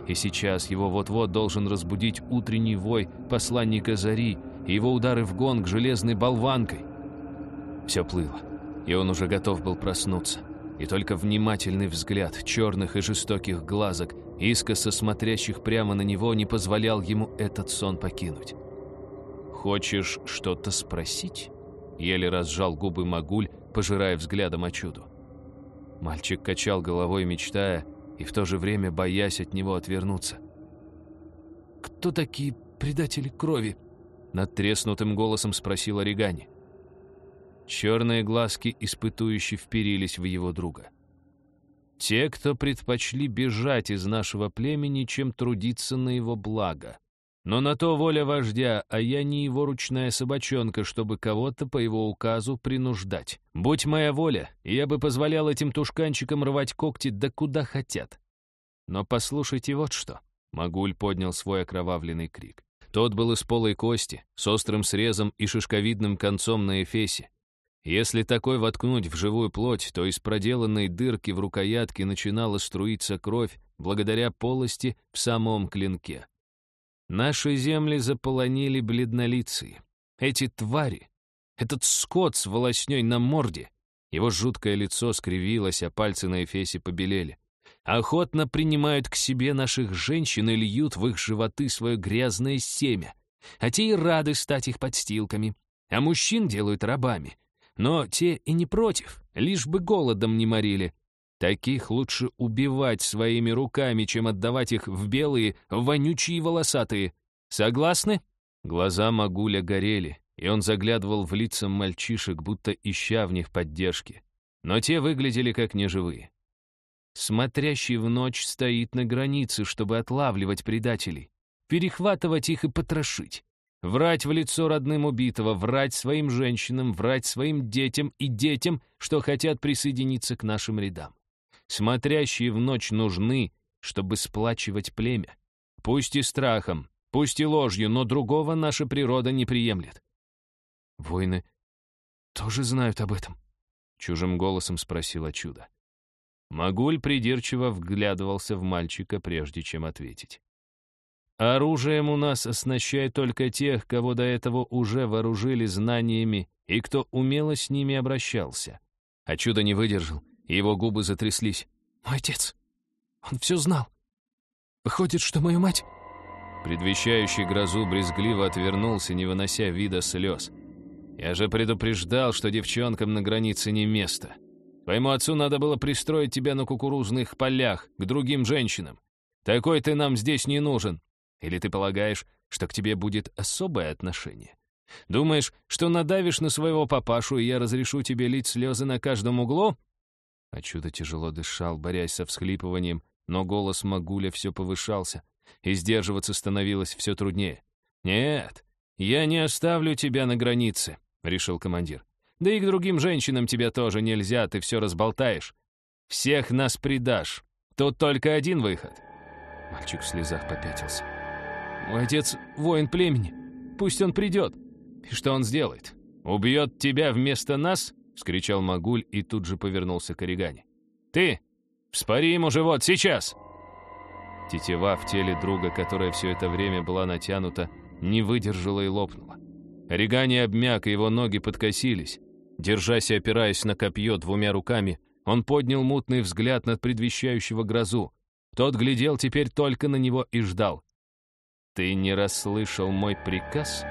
И сейчас его вот-вот должен разбудить утренний вой посланника Зари и его удары в гонг железной болванкой. Все плыло, и он уже готов был проснуться. И только внимательный взгляд черных и жестоких глазок, искоса смотрящих прямо на него, не позволял ему этот сон покинуть. «Хочешь что-то спросить?» Еле разжал губы Магуль, пожирая взглядом о чуду. Мальчик качал головой, мечтая, и в то же время боясь от него отвернуться. «Кто такие предатели крови?» Над треснутым голосом спросил Оригани. Черные глазки испытующе вперились в его друга. «Те, кто предпочли бежать из нашего племени, чем трудиться на его благо. Но на то воля вождя, а я не его ручная собачонка, чтобы кого-то по его указу принуждать. Будь моя воля, я бы позволял этим тушканчикам рвать когти да куда хотят. Но послушайте вот что. Магуль поднял свой окровавленный крик. Тот был из полой кости, с острым срезом и шишковидным концом на эфесе. Если такой воткнуть в живую плоть, то из проделанной дырки в рукоятке начинала струиться кровь благодаря полости в самом клинке. Наши земли заполонили бледнолицые. Эти твари, этот скот с волосней на морде, его жуткое лицо скривилось, а пальцы на эфесе побелели. Охотно принимают к себе наших женщин и льют в их животы свое грязное семя. А те и рады стать их подстилками. А мужчин делают рабами. Но те и не против, лишь бы голодом не морили. Таких лучше убивать своими руками, чем отдавать их в белые, вонючие волосатые. Согласны?» Глаза Магуля горели, и он заглядывал в лица мальчишек, будто ища в них поддержки. Но те выглядели как неживые. Смотрящий в ночь стоит на границе, чтобы отлавливать предателей, перехватывать их и потрошить. Врать в лицо родным убитого, врать своим женщинам, врать своим детям и детям, что хотят присоединиться к нашим рядам. Смотрящие в ночь нужны, чтобы сплачивать племя. Пусть и страхом, пусть и ложью, но другого наша природа не приемлет. Воины тоже знают об этом? Чужим голосом спросила чудо. Магуль придирчиво вглядывался в мальчика, прежде чем ответить. Оружием у нас оснащают только тех, кого до этого уже вооружили знаниями и кто умело с ними обращался. А чудо не выдержал его губы затряслись. «Мой отец! Он все знал! Выходит, что мою мать...» Предвещающий грозу брезгливо отвернулся, не вынося вида слез. «Я же предупреждал, что девчонкам на границе не место. Твоему отцу надо было пристроить тебя на кукурузных полях к другим женщинам. Такой ты нам здесь не нужен. Или ты полагаешь, что к тебе будет особое отношение? Думаешь, что надавишь на своего папашу, и я разрешу тебе лить слезы на каждом углу? А чудо тяжело дышал, борясь со всхлипыванием, но голос Магуля все повышался, и сдерживаться становилось все труднее. «Нет, я не оставлю тебя на границе», — решил командир. «Да и к другим женщинам тебя тоже нельзя, ты все разболтаешь. Всех нас предашь. Тут только один выход». Мальчик в слезах попятился. «Мой отец — воин племени. Пусть он придет. И что он сделает? Убьет тебя вместо нас?» вскричал Магуль и тут же повернулся к Оригане. «Ты! Вспори ему живот, сейчас!» Тетива в теле друга, которая все это время была натянута, не выдержала и лопнула. Оригани обмяк, и его ноги подкосились. Держась и опираясь на копье двумя руками, он поднял мутный взгляд над предвещающего грозу. Тот глядел теперь только на него и ждал. «Ты не расслышал мой приказ?»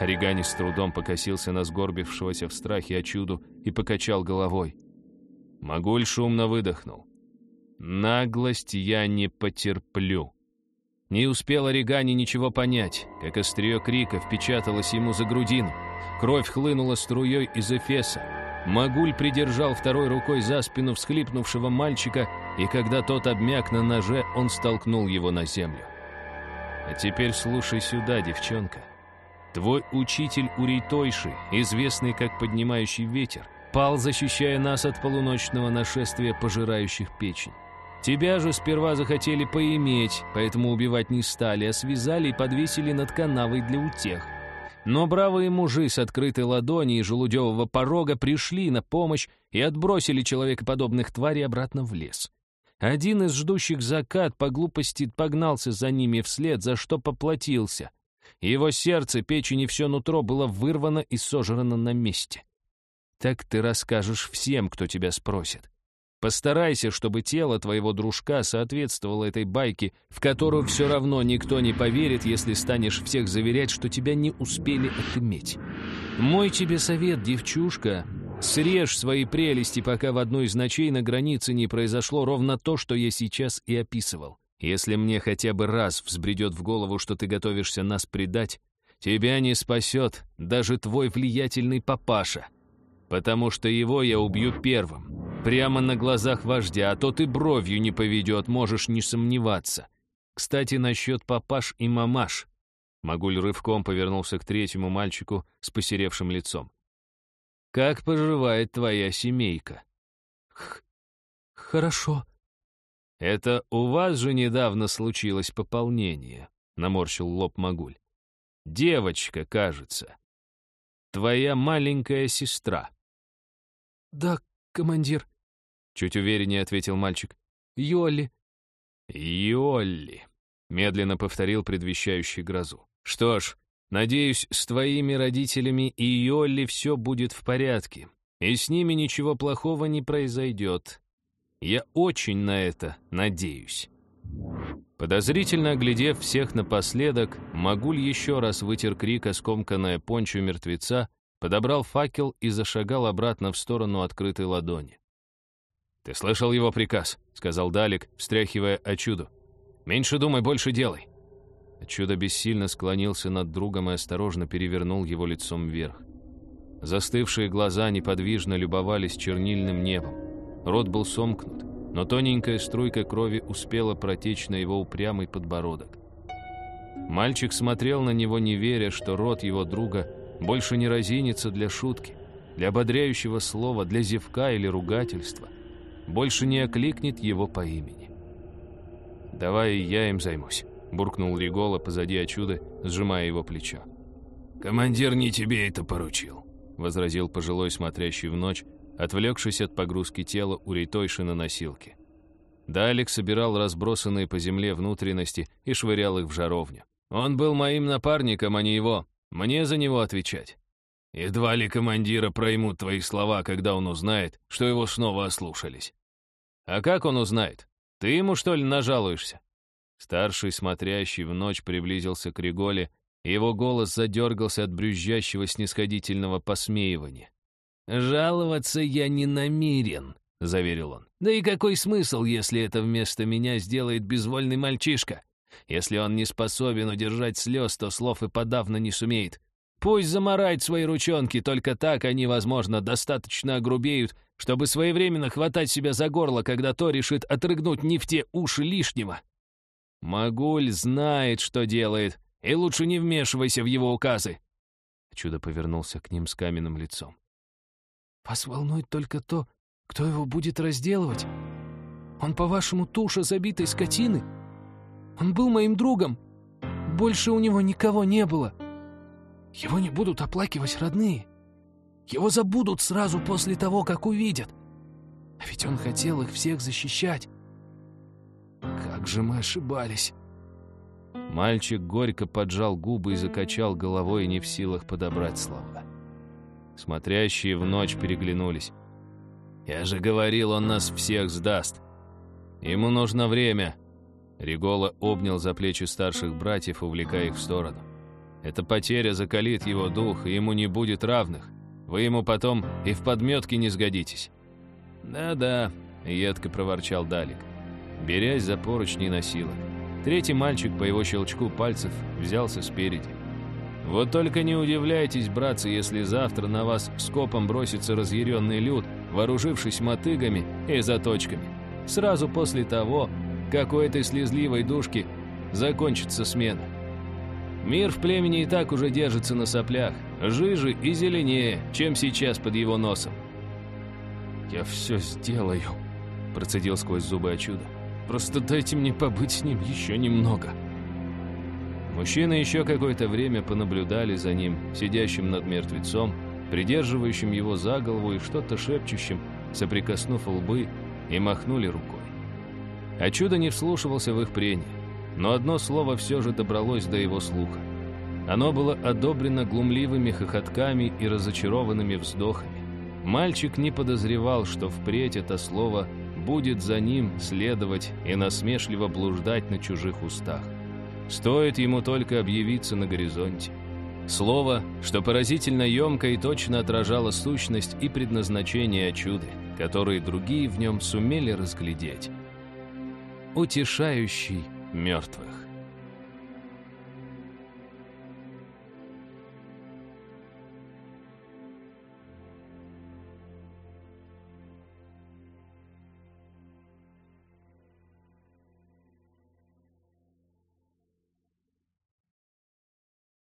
Оригани с трудом покосился на сгорбившегося в страхе очуду и покачал головой. Магуль шумно выдохнул. «Наглость я не потерплю». Не успел Оригани ничего понять, как острие крика впечаталось ему за грудину. Кровь хлынула струей из эфеса. Магуль придержал второй рукой за спину всхлипнувшего мальчика, и когда тот обмяк на ноже, он столкнул его на землю. «А теперь слушай сюда, девчонка. Твой учитель Урейтойши, известный как поднимающий ветер, пал, защищая нас от полуночного нашествия пожирающих печень. Тебя же сперва захотели поиметь, поэтому убивать не стали, а связали и подвесили над канавой для утех. Но бравые мужи с открытой ладони и желудевого порога пришли на помощь и отбросили человекоподобных тварей обратно в лес. Один из ждущих закат по глупости погнался за ними вслед, за что поплатился. Его сердце, печень и все нутро было вырвано и сожрано на месте. Так ты расскажешь всем, кто тебя спросит. Постарайся, чтобы тело твоего дружка соответствовало этой байке, в которую все равно никто не поверит, если станешь всех заверять, что тебя не успели отыметь. Мой тебе совет, девчушка, срежь свои прелести, пока в одной из ночей на границе не произошло ровно то, что я сейчас и описывал. Если мне хотя бы раз взбредет в голову, что ты готовишься нас предать, тебя не спасет даже твой влиятельный папаша, потому что его я убью первым. Прямо на глазах вождя, а то ты бровью не поведет, можешь не сомневаться. Кстати, насчет папаш и мамаш. Магуль рывком повернулся к третьему мальчику с посеревшим лицом. «Как поживает твоя семейка?» Х «Хорошо». «Это у вас же недавно случилось пополнение», — наморщил лоб Магуль. «Девочка, кажется. Твоя маленькая сестра». «Да, командир», Чуть увереннее ответил мальчик. «Йолли». «Йолли», — медленно повторил предвещающий грозу. «Что ж, надеюсь, с твоими родителями и Йолли все будет в порядке, и с ними ничего плохого не произойдет. Я очень на это надеюсь». Подозрительно оглядев всех напоследок, Магуль еще раз вытер крик о скомканное пончо мертвеца, подобрал факел и зашагал обратно в сторону открытой ладони. «Ты слышал его приказ», — сказал Далик, встряхивая Очуду. «Меньше думай, больше делай». Очудо бессильно склонился над другом и осторожно перевернул его лицом вверх. Застывшие глаза неподвижно любовались чернильным небом. Рот был сомкнут, но тоненькая струйка крови успела протечь на его упрямый подбородок. Мальчик смотрел на него, не веря, что рот его друга больше не разинится для шутки, для ободряющего слова, для зевка или ругательства больше не окликнет его по имени. «Давай я им займусь», — буркнул Ригола позади очуда, сжимая его плечо. «Командир не тебе это поручил», — возразил пожилой, смотрящий в ночь, отвлекшись от погрузки тела у рейтойши на носилке. Далек собирал разбросанные по земле внутренности и швырял их в жаровню. «Он был моим напарником, а не его. Мне за него отвечать». Едва ли командира проймут твои слова, когда он узнает, что его снова ослушались. А как он узнает? Ты ему, что ли, нажалуешься? Старший, смотрящий в ночь, приблизился к Реголе, и его голос задергался от брюзжащего снисходительного посмеивания. «Жаловаться я не намерен», — заверил он. «Да и какой смысл, если это вместо меня сделает безвольный мальчишка? Если он не способен удержать слез, то слов и подавно не сумеет. Пусть заморает свои ручонки, только так они, возможно, достаточно огрубеют, чтобы своевременно хватать себя за горло, когда то решит отрыгнуть не в те уши лишнего. Магуль знает, что делает, и лучше не вмешивайся в его указы. Чудо повернулся к ним с каменным лицом. «Вас волнует только то, кто его будет разделывать. Он, по-вашему, туша забитой скотины? Он был моим другом. Больше у него никого не было». Его не будут оплакивать родные. Его забудут сразу после того, как увидят. А ведь он хотел их всех защищать. Как же мы ошибались. Мальчик горько поджал губы и закачал головой, не в силах подобрать слова. Смотрящие в ночь переглянулись. «Я же говорил, он нас всех сдаст. Ему нужно время». Ригола обнял за плечи старших братьев, увлекая их в сторону. Эта потеря закалит его дух, и ему не будет равных. Вы ему потом и в подметке не сгодитесь». «Да-да», — едко проворчал Далик, берясь за поручни носилок. Третий мальчик по его щелчку пальцев взялся спереди. Вот только не удивляйтесь, братцы, если завтра на вас скопом бросится разъяренный люд, вооружившись мотыгами и заточками. Сразу после того, как у этой слезливой душки закончится смена. Мир в племени и так уже держится на соплях, жиже и зеленее, чем сейчас под его носом. «Я все сделаю», — процедил сквозь зубы о чудо. «Просто дайте мне побыть с ним еще немного». Мужчины еще какое-то время понаблюдали за ним, сидящим над мертвецом, придерживающим его за голову и что-то шепчущим, соприкоснув лбы, и махнули рукой. А чудо не вслушивался в их прение, но одно слово все же добралось до его слуха. Оно было одобрено глумливыми хохотками и разочарованными вздохами. Мальчик не подозревал, что впредь это слово будет за ним следовать и насмешливо блуждать на чужих устах. Стоит ему только объявиться на горизонте. Слово, что поразительно емко и точно отражало сущность и предназначение чуда, которые другие в нем сумели разглядеть. Утешающий мертвых.